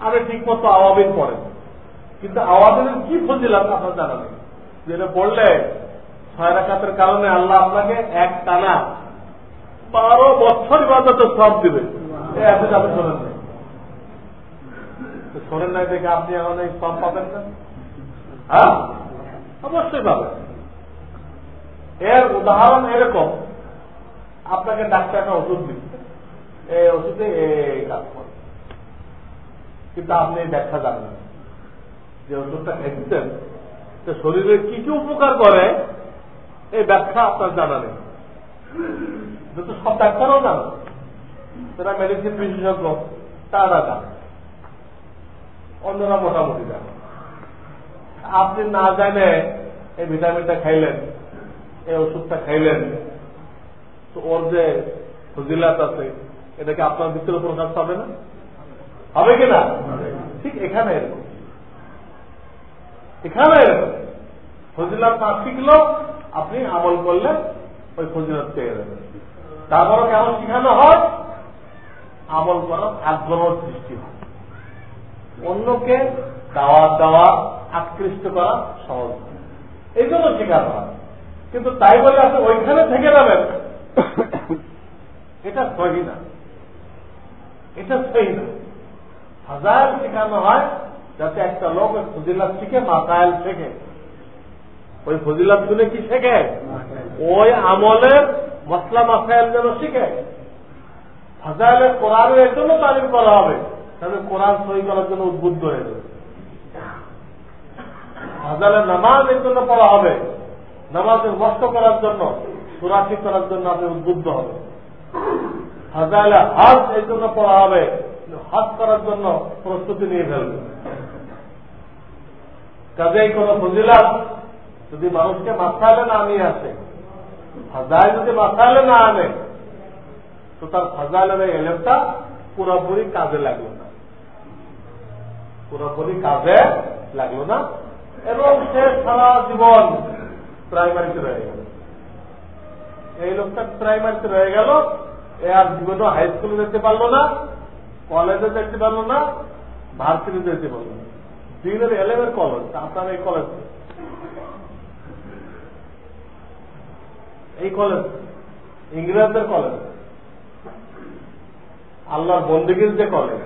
Speaker 1: আরে ঠিক মতো আওয়াবিন পড়ে। কিন্তু আওয়াবিনের কি ফজিলত আপনার জানা নেই? যেটা পড়লে ছয় রাখাতের কারণে আল্লাহ আপনাকে এক টানা বারো বছর ইবাদত সব দিবে। আপনি আপনি শোনেন নাই। শোনেন নাই দেখে আপনি এখন এই সব পাবেন না? হ্যাঁ? অবশ্যই পাবেন এর উদাহরণ এরকম। আপনাকে ডাক্তার একটা ওষুধ দিচ্ছে এই ওষুধে এই কাজ করে। কিন্তু আপনি ব্যাখ্যা জানেন যে ওষুধটা খেয়েছেন তো শরীরে কি কি উপকার করে এই ব্যাখ্যা আপনার জানা নেই। তো সব ডাক্তারও জানো সেটা মেডিসিন বিশেষজ্ঞ তারা জানে অন্যরা মোটামুটি জানে আপনি না জানে এই ভিটামিনটা খাইলেন এই ওষুধটা খাইলেন তো ওর যে ফজিলাত আছে এটাকে আপনার ভিতরে প্রকাশ পাবে না হবে কিনা ঠিক এখানে এরকম এখানে এরকম ফজিলাত না শিখলো আপনি আমল করলে ওই ফজিলাত পেয়ে যাবেন তারপরে কেমন শিখানো হয়? আমল করার আগ্রহ সৃষ্টি হয়। অন্যকে দাওয়াত দেওয়া আকৃষ্ট করা সহজ এই জন্য শেখানো হয়। কিন্তু তাই বলে আপনি ওইখানে থেকে যাবেন এটা সহি না। এটা সহি না। হাজার শেখানো হয় যাতে একটা লোক ওই ফজিলাত শিখে মাসাইল শেখে। ওই ফজিলাত শুনে কি শেখে? ওই আমলের মশলা মাসাইল যেন শিখে। হাজারের কোরআনের এর জন্য তালিম করা হবে। তাহলে কোরআন সহি করার জন্য উদ্বুদ্ধ হয়ে যাবে। হাজারের নামাজ এর জন্য পড়া হবে। নামাজের নষ্ট করার জন্য সুরাশি করার জন্য আপনি উদ্বুদ্ধ হবে। হাজারে হাজ এই জন্য পড়া হবে। হাত করার জন্য প্রস্তুতি নিয়ে ফেলবে। কাজেই কোন ফজিলাত যদি মানুষকে মাথালে না নিয়ে আসে ফাজাইল যদি মাথালে না আনে, তো তার ফাজাইলের এলেমটা পুরোপুরি কাজে লাগল না। পুরোপুরি কাজে লাগল না এবং সে সারা জীবন প্রাইমারিতে রয়ে গেল। এই লোকটা প্রাইমারিতে রয়ে গেল, এ আর জীবনে হাই স্কুলে যেতে পারল না, কলেজে যেতে পারল না, ভার্সিটিতে যেতে পারল না। দিনের এলেভেন কলেজ, আপনার এই কলেজ এই কলেজ ইংরেজদের কলেজ, আল্লাহর বন্দীগীর যে কলেজ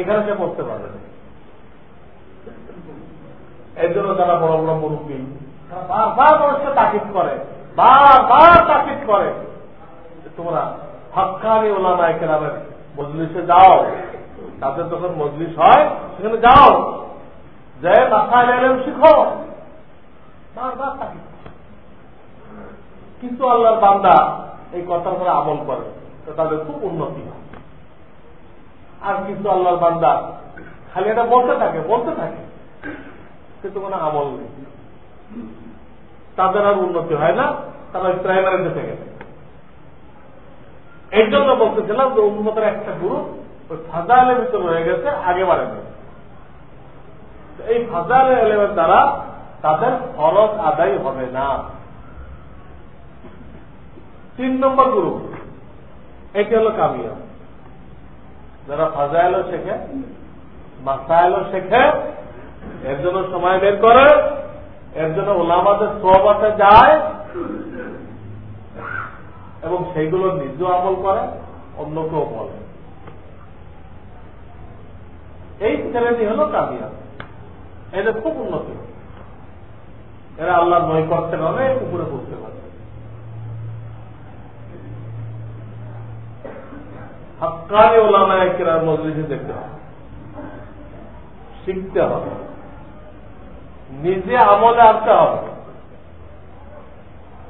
Speaker 1: এখানে সে পড়তে পারবে এর জন্য যারা বড় বড় মুরব্বী বারবার মানুষকে তাকিদ করে, বারবার তাকিদ করে। তোমরা হকানি ওলামা কেরামের মজলিসে যাও, তাদের যখন মজলিস হয়, সেখানে যাও, যে মাথায় এলেন শিখো, বারবার তাকিদ কিন্তু আল্লাহর বান্দা এই কথার উপরে আমল করে, তো তাদের খুব উন্নতি হয়। আর কিন্তু আল্লাহর বান্দা খালি এটা বলতে থাকে বলতে থাকে, কিন্তু কোনো আমল নেই। তাদের আর উন্নতি হয় না, তারা ওই প্রাইমারিতে থেকে এই জন্য বলতেছিলাম যে উন্মতের একটা গ্রুপ ওই ফাজাইলের ভিতরে রয়ে গেছে, আগে বাড়েনি এই ফাজাইল এলেমের দ্বারা তাদের ফরজ আদায় হবে না। তিন নম্বর গ্রুপ এটি হলো কামিয়া যারা ফাজাইলও শেখে, মাসাইলও শেখে, এর জন্য সময় বের করে, এর জন্য ওলামাদের সোহবাতে যায়, এবং সেইগুলো নিজ আমল করে, অন্যকেও বলে। এই শ্রেণি হল কামিয়া এদের খুব উন্নতি। এরা আল্লাহ নৈকর্যের অনেক উপরে পড়তে পারে। হাক্কানি ওলামায় কেরার মজলিসে দেখতে হবে। শিখতে হবে। নিজে আমলে হবে।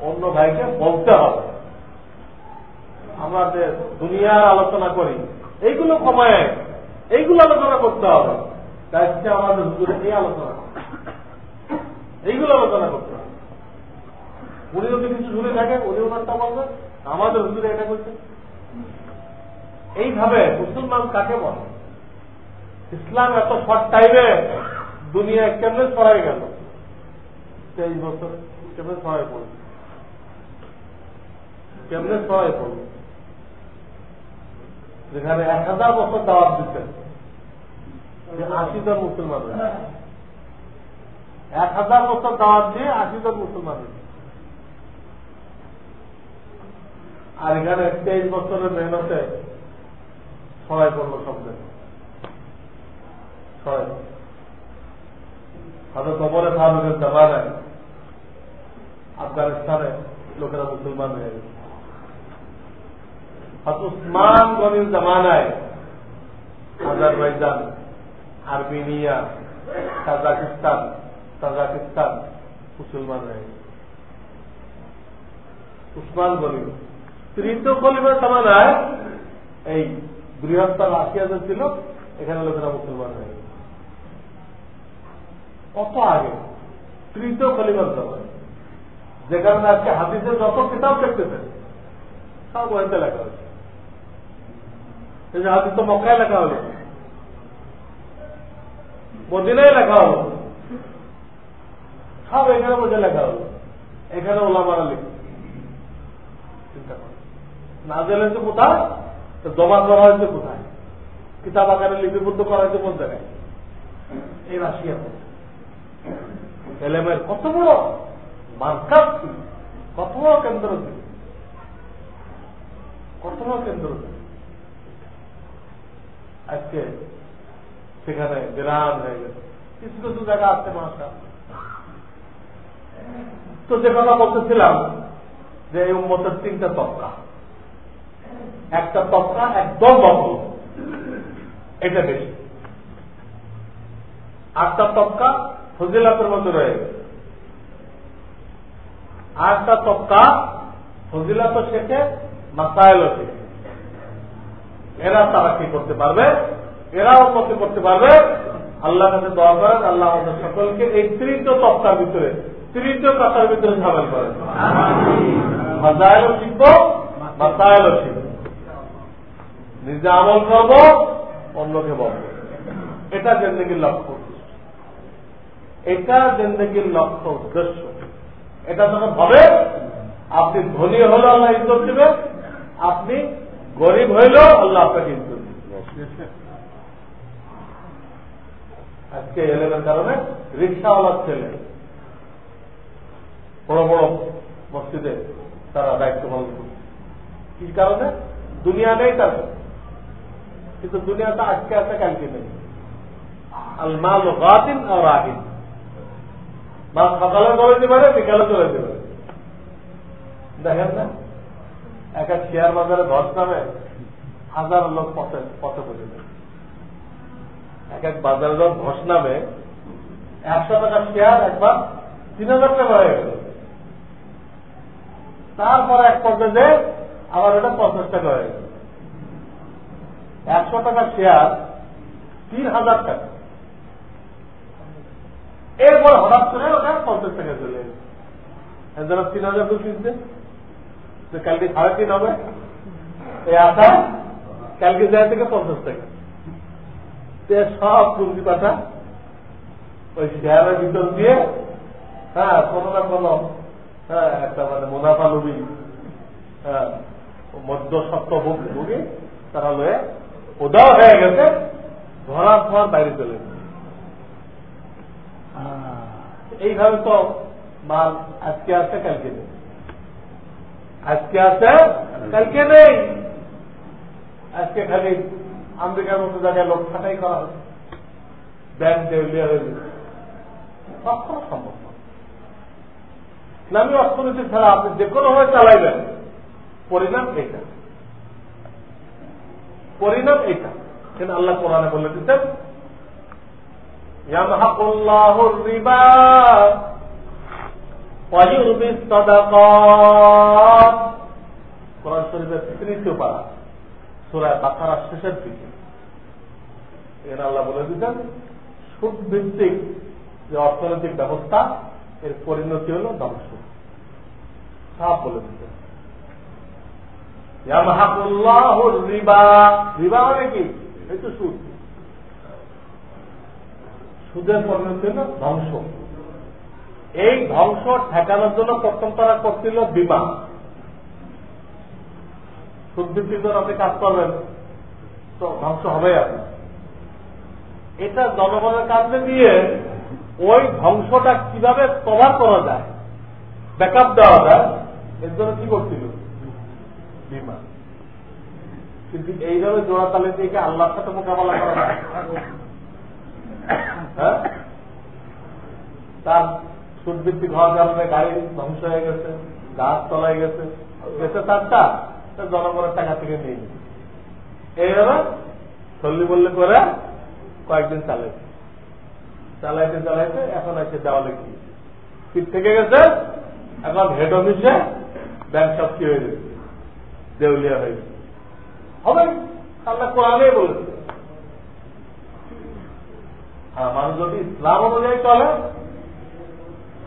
Speaker 1: অন্য ভাইকে বলতে হবে। দুনিয়ার আলোচনা করি। এইগুলো কমায় এইগুলো আলোচনা করতে হবে। দায়িত্বে আমাদের হুজুরে এই আলোচনা এইগুলো আলোচনা করতে হবে। উনি যদি কিছু শুনে থাকে উনি ওনারটা বলবেন। আমাদের হুজুরে এটা করছে এইভাবে মুসলমান কাকে বলে? ইসলাম এত শর্ট টাইমে দুনিয়া কেমনে ছড়াই গেল? তেইশ বছর কেমনে ছড়াই পড়ল? কেমনে ছড়াই পড়ল? যেখানে এক হাজার বছর দাওয়াত দিচ্ছেন আশি জন মুসলমান এক হাজার বছর দাওয়াত দিয়ে আশি জন মুসলমান আর এখানে তেইশ বছরের মেহনতে সবাই করল শব্দে। সবাই হয়তো কবরে সাহাবের জামানায় আফগানিস্তানে লোকেরা মুসলমান হয়ে গেছে। হয়তো উসমান গনির জামানায় আজারবাইজান, আর্মেনিয়া, কাজাকিস্তান কাজাকিস্তান মুসলমান হয়ে গেছে। উসমান গনি, তৃতীয় কলিমের জামানায় এই বৃহত্তর রাশিয়া যে ছিল, এখানে লোকেরা মুসলমান হয়ে গেছে। কত আগে? তৃতীয় খলিমার সময়। যে কারণে আজকে হাদিসের যত কিতাব দেখতেছেন, সব ওইতে লেখা হয়েছে এই যে হাদিস তো মক্কায় লেখা হলো। মদিনায় লেখা হলো। সব এখানে মধ্যে লেখা হলো। এখানে ওলামারা লিখে চিন্তা করে। হয়েছে কোথায়? তো জমা করা হয়েছে কোথায়? কিতাব আকারে লিপিবদ্ধ করা হয়েছে কোন জায়গায়? এই রাশিয়ার মধ্যে এলেমের কত বড় মার্কাজ ছিল, কত বড় কেন্দ্র ছিল, কত বড় কেন্দ্র ছিল। আজকে সেখানে বিরাট হয়ে গেছে কিছু কিছু জায়গা আছে মাসা তো যে কথা বলতেছিলাম যে এই উন্মতের তিনটা তবকা একটা তবকা একদম বদল এটা বেশি। আটটা তবকা ফজিলাতের মধ্যে রয়ে গেছে। আটটা তবকা ফজিলাত শেখে মাসাইলও শেখে এরা তারা কি করতে পারবে? এরাও উন্নতি করতে পারবে। আল্লাহ কাছে দোয়া করেন আল্লাহ আমাদের সকলকে এই তৃতীয় তপ্তার ভিতরে তৃতীয় কথার ভিতরে সামিল করেন। মাসাইলও শিখব মাসাইলও শিখব। নিজে আমল করব, অন্যকে বলব এটা জিন্দগির লক্ষ্য এটা জিন্দগির লক্ষ্য উদ্দেশ্য। এটা যখন হবে, আপনি ধনী হলে, আল্লাহ ইজ্জত দেবে। আপনি গরিব হইলেও আল্লাহ আপনাকে ইজ্জত দিবে। আজকে এলেনের কারণে রিক্সাওয়ালার ছেলে বড় বড় মসজিদে তারা দায়িত্ব পালন করছে। কি কারণে? দুনিয়া নেই তার কিন্তু দুনিয়াটা আজকে আছে, কালকে নেই। আল মাল গাতিন আর আহিন মাছ সকালে চলে পারে, বিকালে চলে যেতে পারে। দেখেন না? এক এক শেয়ার বাজারে ধস নামে হাজার লোক পথে পথে পড়ে যায় এক এক বাজারে যখন ধস নামে, একশো টাকা শেয়ার একবার তিন হাজার টাকা হয়ে গেল। তারপরে এক পর্যায়ে আবার ওটা পঞ্চাশ টাকা হয়ে গেল। একশো টাকা শেয়ার তিন হাজার টাকা। এরপর হঠাৎ করে ওটা পঞ্চাশ টাকা চলে যারা তিন হাজার করে কিনছে কালকে সাড়ে তিন হবে। এই আটা কালকে যায় থেকে পঞ্চাশ টাকা। সব পুঁজি পাঠা ওই শেয়ারের ভিতর দিয়ে হ্যাঁ কোনো না কোনো হ্যাঁ একটা মানে মুনাফা লুবি হ্যাঁ মধ্য সত্য ভুগি তারা লয়ে উদাও হয়ে গেছে ধরার পর বাইরে চলে গেছে। এইভাবে তো মাল আজকে আছে কালকে নেই। আজকে আছে কালকে নেই। আজকে খালি আমেরিকার মতো জায়গায় লোক খাটাই করা হচ্ছে ব্যাংক দেউলিয়া হয়ে গেছে। কখনো সম্ভব ইসলামী অর্থনীতি ছাড়া আপনি যে কোনো ভাবে চালাইবেন পরিণাম এটা পরিণাম এটা। কিন্তু আল্লাহ কোরআনে বলে সাদাকাত। কোরআন শেষের দিকে। এখানে আল্লাহ বলে সুদ ভিত্তিক যে অর্থনৈতিক ব্যবস্থা, এর পরিণতি হল ধ্বংস। সব বলে দিচ্ছেন রিবা। রিবা মানে ধ্বংস। এই ধ্বংস ঠেকানোর জন্য প্রথম তারা করছিল বিমা যখন আপনি কাজ করবেন, তো ধ্বংস হবে আপনি এটা জনগণের কাছে দিয়ে ওই ধ্বংসটা কীভাবে কভার করা যায়, ব্যাকআপ দেওয়া যায়, এর জন্য কি করছিল বিমা কিন্তু এইভাবে জোড়া তালে দিয়ে আল্লাহর সাথে মোকাবেলা করা হ্যাঁ? তার সুদভিত্তিক হওয়ার কারণে গাড়ি ধ্বংস হয়ে গেছে গাছ তলায় গেছে গেছে তারটা জনগণের টাকা থেকে নিয়ে এইভাবে চল্লি বললে করে কয়েকদিন চালাইছে। চালাইতে চালাইতে এখন আছে দেওয়ালে কি? পিঠ থেকে গেছে, এখন হেড অফিসে ব্যাংক সব কি হয়ে গেছে? দেউলিয়া হয়ে গেছে। হবে? আল্লাহ কোরআনেই বলেছে। হ্যাঁ মানুষ যদি ইসলাম অনুযায়ী চলে,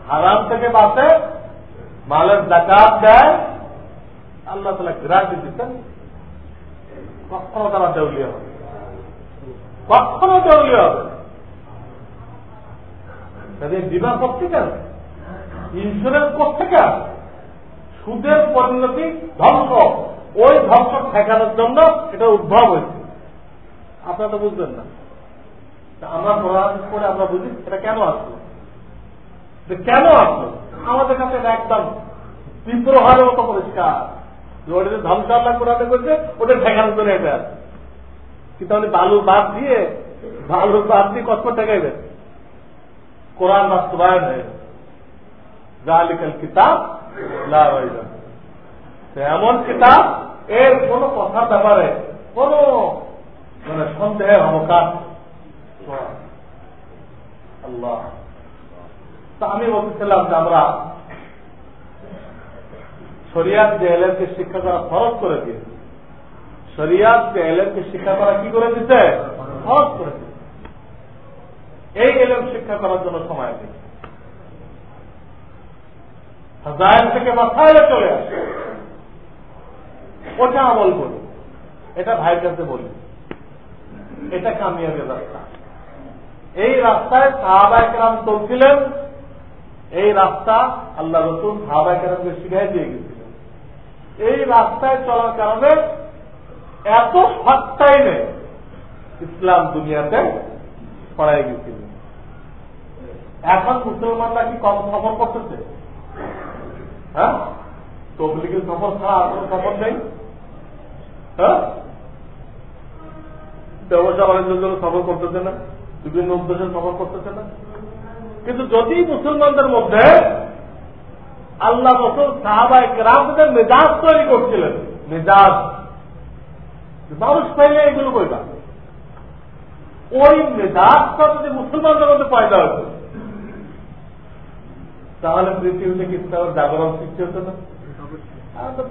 Speaker 1: হারাম থেকে বাঁচে, মালের জাকাত দেয়, আল্লাহ তালা গ্রান্টি দিচ্ছেন। কখনো তারা দেউলিয়া হবে। কখনো দেউলিয়া হবে। তাদের বিমা করতে ইন্স্যুরেন্স করতে সুদের পরিণতি ধ্বংস। ওই ধ্বংস ঠেকানোর জন্য এটা উদ্ভব হয়েছে। আপনারা তো বুঝবেন না। আমরা পড়াশোনা করে আমরা বুঝি এটা কেন আসলো? কেন আসলো? আমাদের কাছে এটা একদম বিদ্রোহের মতো পরিষ্কার। ওটা যে ধ্বংস আল্লাহ কোরআনে করছে ওটা ঠেকানোর জন্য এটা আছে। কিন্তু আপনি বালু বাদ দিয়ে, বালু বাদ দিয়ে কত ঠেকাইবেন কোরআন বাস্তবায়ন হয়ে জালিকাল কিতাব এমন কিতাব এর কোন কথার ব্যাপারে কোন মানে সন্দেহের অবকাশ আল্লাহ। তা আমি বলতেছিলাম যে আমরা শরিয়াত যে এলেমকে শিক্ষা করা ফরজ করে দিয়েছে, শরিয়াত যে এলেমকে শিক্ষা করা কি করে দিতে ফরজ করে দিয়েছে। এই এলেম শিক্ষা করার জন্য সময় দিই হাজার থেকে মাথায় চলে আসে। ওটা আমল করি। এটা ভাইয়ের কাছে বলি। এটা কামিয়াবের রাস্তা। এই রাস্তায় সাহাবায় কেরাম চলছিলেন। এই রাস্তা আল্লাহ রসুল সাহাবায় কেরামকে শিখাই দিয়ে গেছিলেন। এই রাস্তায় চলার কারণে এত সত্তাই নেই ইসলাম দুনিয়াতে পড়াই গেছিল এখন মুসলমানরা কি কম সফর করতেছে? হ্যাঁ? তবলিগের সফর ছাড়া আর সফর নেই? হ্যাঁ? ব্যবসা বাণিজ্যের জন্য সফর করতেছে না, বিভিন্ন উদ্দেশ্যে সফর করতেছে না। কিন্তু যদি মুসলমানদের মধ্যে আল্লাহ রসুল সাহাবাই গ্রামদের মেজাজ তৈরি করছিলেন, মেজাজ মানুষ পাইলে এগুলো কইবা। ওই মেজাজটা যদি মুসলমানদের মধ্যে পয়দা হতো তাহলে পৃথিবীতে কি ইসলামের জাগরণ সৃষ্টি হতো না।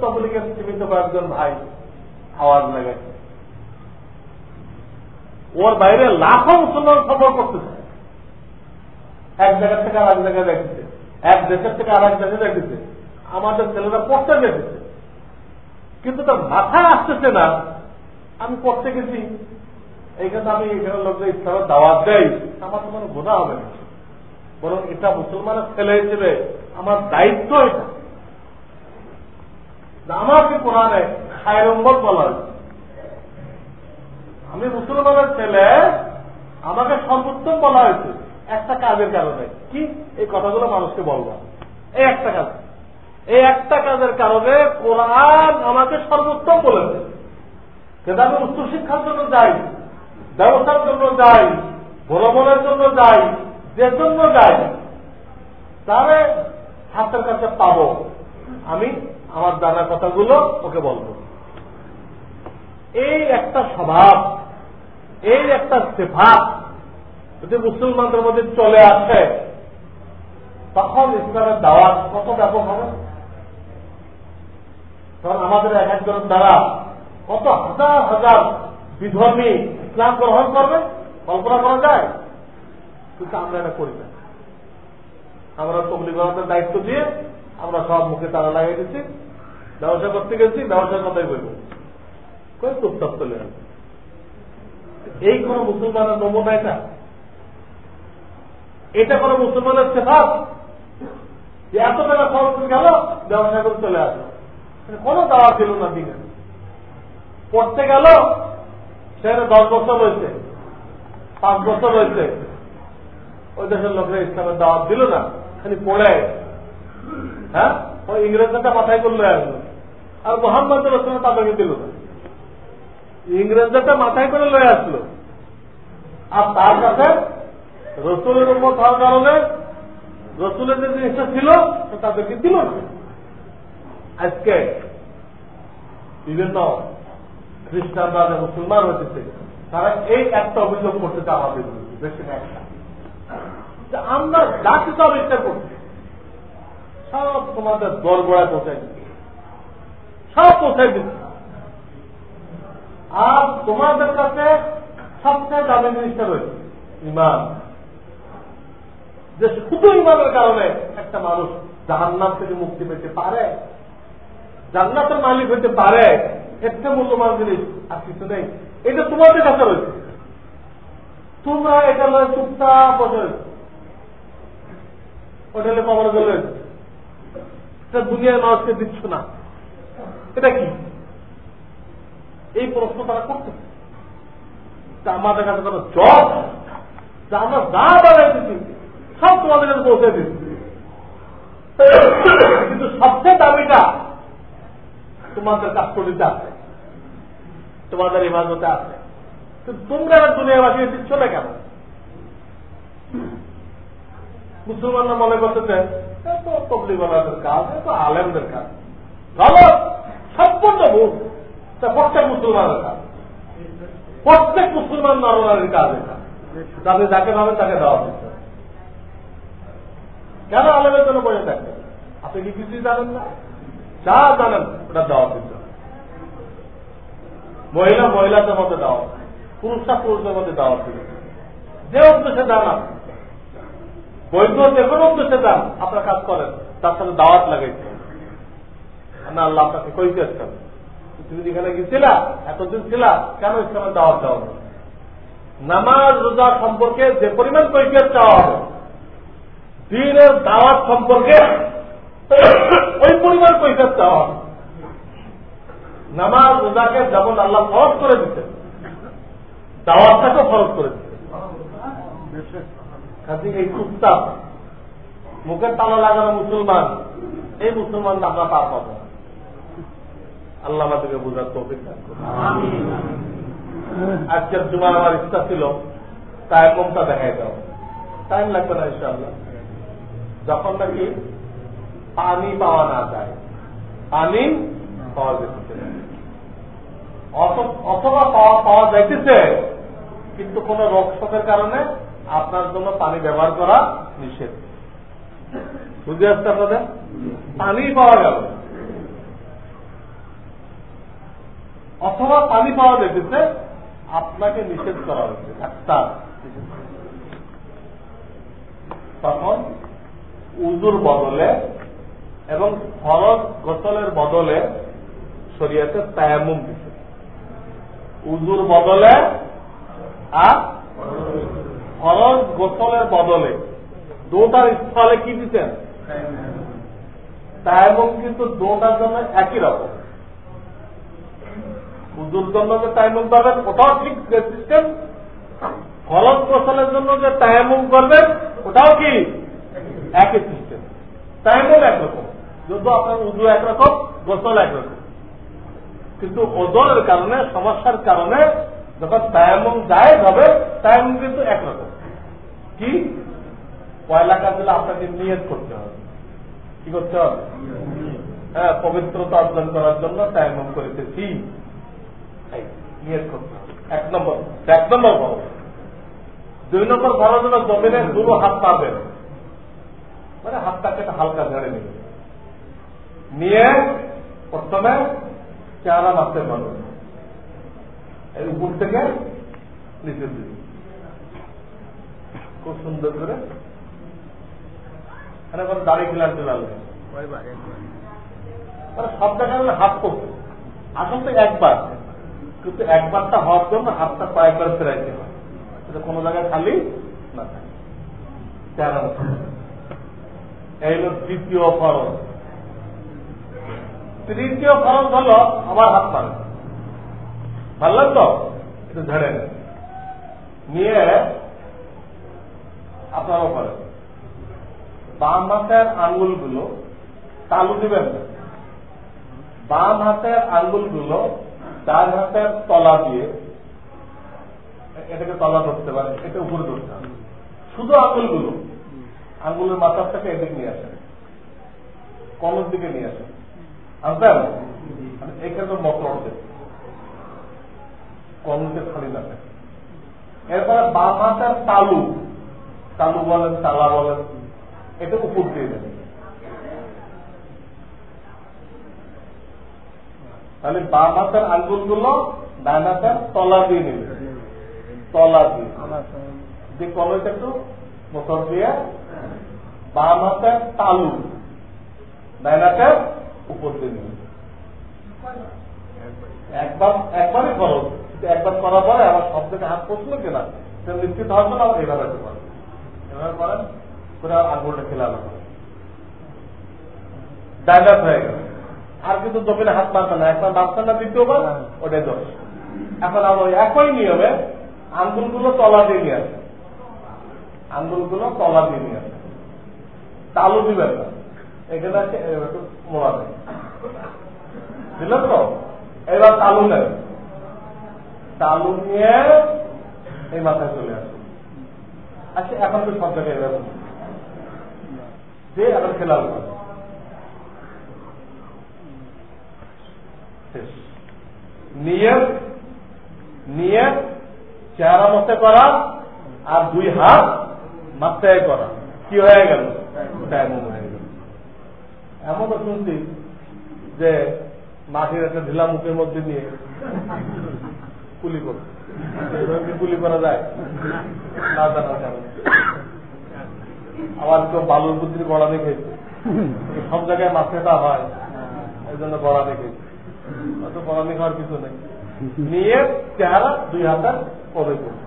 Speaker 1: তবলিগের কয়েকজন ভাই আওয়াজ ওর বাইরে লাখো মুসলমান সফর করতেছে। এক থেকে আর এক জায়গায় দেখতেছে। এক দেশের থেকে আর এক দেখতেছে। আমাদের ছেলেরা পড়তে দেখতেছে। কিন্তু তার মাথায় আসতেছে না, আমি পড়তে গেছি। এইখানে আমি এখানে লোকদের ইসলামের দাওয়াত দেয় আমার তো মানে বোঝা হবে না। বরং এটা মুসলমানের ছেলে হিসেবে আমার দায়িত্ব এটা। আমাকে কোরআনে খায়রম্বর বলা হয়েছে। আমি মুসলমানের ছেলে, আমাকে সর্বোত্তম বলা হয়েছে, একটা কাজের কারণে। কি? এই কথাগুলো মানুষকে বলব। এই একটা কাজ। এই একটা কাজের কারণে কোরআন আমাকে সর্বোত্তম বলেছে। কিন্তু আমি উচ্চশিক্ষার জন্য যাই, ব্যবসার জন্য যাই, ভ্রমণের জন্য যাই, যে জন্য যাই তাহলে হাতের কাছে পাবো। আমি আমার জানা কথাগুলো ওকে বলব। এই একটা স্বভাব এই একটা সেফাত যদি মুসলমানদের মধ্যে চলে আসে, তখন ইসলামের দাওয়াত কত ব্যাপক হবে? কারণ আমাদের এক একজনের দ্বারা কত হাজার হাজার বিধর্মী ইসলাম গ্রহণ করবে? কল্পনা করা যায়? কিন্তু আমরা এটা করি না। আমরা তবলিগতের দায়িত্ব দিয়ে আমরা সব মুখে তারা লাগিয়ে দিচ্ছি, ব্যবসা করতে গেছি, ব্যবসার কথাই বলব। কই চুপচাপ চলে গেল? এই কোন মুসলমানের নমুনা এটা? এটা কোন মুসলমানের সেফাত? যে এত টাকা খরচ গেল, ব্যবসা করে চলে আসলো। কোন দাওয়া ছিল না দিকে পড়তে গেল, সেখানে দশ বছর রয়েছে, পাঁচ বছর রয়েছে। ওই দেশের লোকরা ইসলামের দাওয়াত দিল না, খালি পড়ে। হ্যাঁ? ওই ইংরেজটা মাথায় করলে আর মোহাম্মদ রসুল তাদেরকে দিল। না মাথায় করে লয়ে আসলো। আর তার কাছে রসুলের উপর থাকার কারণে রসুলের যে জিনিসটা ছিল তাদেরকে দিল আজকে বিভিন্ন খ্রিস্টানরা যে মুসলমান হয়েছে, তারা এই একটা অভিযোগ করতেছে আমাদের বেশি একটা। আমরা যা কিছু আবিষ্কার করছি সব তোমাদের দল পৌঁছাই দিচ্ছি সব পৌঁছাই দিচ্ছি আর তোমাদের কাছে সবচেয়ে দামি জিনিসটা রয়েছে ইমান যে শুধু ইমানের কারণে একটা মানুষ জাহান্নাম থেকে মুক্তি পেতে পারে, জান্নাতের মালিক হইতে পারে এর থেকে মূল্যবান জিনিস আর কিছু নেই। এটা তোমাদের কাছে রয়েছে। তোমরা এটা নয়, চুপচাপ হোটেলে কবর গেলে এটা দুনিয়ার মানুষকে দিচ্ছ না। এটা কি? এই প্রশ্ন তারা করতেছে। আমাদের কাছে কোনো জব যা আমরা যা বানাইতেছি, সব তোমাদের কাছে পৌঁছে দিচ্ছি কিন্তু সবচেয়ে দামিটা তোমাদের কাস্টডিতে আছে। তোমাদের ইবাদতে আছে। তোমরা এবার দুনিয়াবাসী দিচ্ছ না কেন? মুসলমানরা মনে করতেছে তবলিগলাদের কাজ এত আলেমদের কাজ। গলত সম্পূর্ণ ভুল তা প্রত্যেক মুসলমানের কাজ। প্রত্যেক মুসলমান নরনারীর কাজ এটা। তাদের যাকে ভাবেন তাকে দেওয়া দিচ্ছে কেন আলেমের জন্য বসে থাকবে আপনি কি কিছুই জানেন না? যা জানেন, ওটা দেওয়া দিচ্ছে মহিলা মহিলাদের মধ্যে দেওয়া পুরুষরা পুরুষদের মধ্যে দেওয়া দিবে যে উদ্দেশ্যে আপনি বৈধ যে কোনো উদ্দেশ্যে যান, আপনার কাজ করেন, তার সাথে দাওয়াত লাগাইছে না আল্লাহ আপনাকে কইতে আসছেন তুমি যেখানে গেছিলা, এতদিন ছিলা, কেন ইসলামের দাওয়াত দেওয়া নামাজ, রোজা সম্পর্কে যে পরিমাণ কৈফিয়ত চাওয়া হবে, দিনের দাওয়াত সম্পর্কে ওই পরিমাণ কৈফিয়ত চাওয়া হবে। নামাজ, রোজাকে যেমন আল্লাহ ফরজ করে দিচ্ছেন দাওয়াতটাকেও ফরজ করে দিচ্ছেন কাজে এই চুপচাপ মুখের তালা লাগানো মুসলমান এই মুসলমান আমরা পার পাবো। আল্লাহ আমাদেরকে বোঝার তৌফিক আজকের জুমার আমার ইচ্ছা ছিল তাই কমটা দেখাই দাও। টাইম লাগবে না ইনশাআল্লাহ। যখন নাকি পানি পাওয়া না যায় পানি পাওয়া যেতেছে অথবা পাওয়া পাওয়া যাইতেছে কিন্তু কোন রোগ শোকের কারণে আপনার জন্য পানি ব্যবহার করা নিষেধ। বুঝে আসছে আপনাদের? পানি পাওয়া গেল। অথবা পানি পাওয়া যেতেছে আপনাকে নিষেধ করা হয়েছে। ডাক্তার তখন উজুর বদলে এবং ফরজ গোসলের বদলে শরীয়তে তায়ামুম দিচ্ছে উজুর বদলে আর ফরজ গোসলের বদলে। দুটার স্থলে কি দিচ্ছেন তায়ামুম কিন্তু দুটার জন্য একই রকম। উজুর জন্য যে তায়ামুম পাবেন, ওটাও ঠিক সিস্টেম ফরজ গোসলের জন্য যে করবেন, ওটাও কি? একই সিস্টেম তায়ামুম একরকম। যদিও আপনার উজু একরকম, গোসল একরকম। কিন্তু ওজনের কারণে, সমস্যার কারণে যখন তায়ামুম জায়েজ হবে তায়ামুম কিন্তু একরকম। কি? পয়লা কাজ হলে আপনাকে নিয়ত করতে হবে। কি করতে হবে? হ্যাঁ পবিত্রতা অর্জন করার জন্য তায়ামুম করিতেছি নিয়ত করতে হবে। এক নম্বর এক নম্বর বড়। দুই নম্বর ভালো জন্য জমিনে দুটো হাত পাবেন মানে হাতটাকে হালকা ঝেড়ে নেবে নিয়ে প্রথমে চেহারা পারবেন এর উপর থেকে নিচের দিকে। খুব সুন্দর করে। মানে কোনো দাড়ি লাগবে মানে সব জায়গায় হাত করছে আসল তো একবার। কিন্তু একবারটা হওয়ার জন্য হাতটা কয়েকবার ফেরাইতে হয়। কোনো জায়গায় খালি না থাকে। এই হল দ্বিতীয় ফরজ। তৃতীয় ফরজ হল আমার হাত পারে পারলেন তো? একটু ঝেড়ে নিয়ে আপনারও করেন বাম হাতের আঙ্গুলগুলো তালু দিবেন বাম হাতের আঙ্গুলগুলো ডান হাতের তলা দিয়ে এটাকে তলা ধরতে পারে এটা উপরে ধরতে হবে। শুধু আঙ্গুলগুলো। আঙ্গুলের মাথার থেকে এদিকে নিয়ে আসেন। কমের দিকে নিয়ে আসেন। আনতেন এখানে মত অর্ধেক। কমকে খালি না থাকে। এরপরে বাম হাতের তালু তালু বলেন, তালা বলেন, এটা উপর দিয়ে দেবেন তাহলে বাম হাতের আঙ্গুলগুলো ডান তলা দিয়ে নেবে। তলা দিয়ে। যে কলেজ একটু মোটর দিয়ে, বাম হাতের তালু ডান উপর দিয়ে নেবে। একবার, একবারই করো একবার করার পরে আমার সব থেকে হাত পড়ছিল কিনা সেটা নিশ্চিত হবে না এইভাবে পারবে এভাবে করেন করে আঙুলটা খেলানো ডাইভার্স হয়ে গেল। আর কিন্তু জমিনে হাত মারবে না, একবার মারছে না দ্বিতীয়বার, ওটাই দোষ। এখন আমরা একই নিয়মে আঙ্গুলগুলো তলা দিয়ে নিয়ে আসে। আঙ্গুলগুলো তলা দিয়ে নিয়ে আসে। তালু দিবেন না। এখানে আছে মোড়া নেই দিলেন তো? এবার তালু নেন তালু নিয়ে এই মাথায় চলে আসে। আচ্ছা এখন তো সব জায়গায় এরকম। যে এখন খেলাল করে নিয়ত চেহারা মতে করা আর দুই হাত মাথায় করা। কি হয়ে গেল? এমন হয়ে শুনছি যে মাটির একটা ঢিলা মুখের মধ্যে নিয়ে কুলি করছে গুলি করা যায়? না জানা যাবে আবার কেউ বালুর বুদ্ধির গড়া দেখেছে। সব জায়গায় মাছেটা হয় এই জন্য গড়া দেখেছে। অত গড়ানি খাওয়ার কিছু নেই। নিয়ে চেহারা দুই হাজার কবে করছে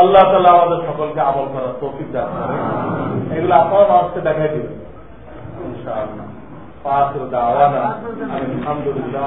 Speaker 1: আল্লাহ তালা আমাদের সকলকে আমল করার তৌফিক দেওয়া এগুলো আপনারা মানুষকে দেখাই দিবেন। ইনশাআল্লাহ। পাঁচ দাওয়ানা আলহামদুলিল্লাহ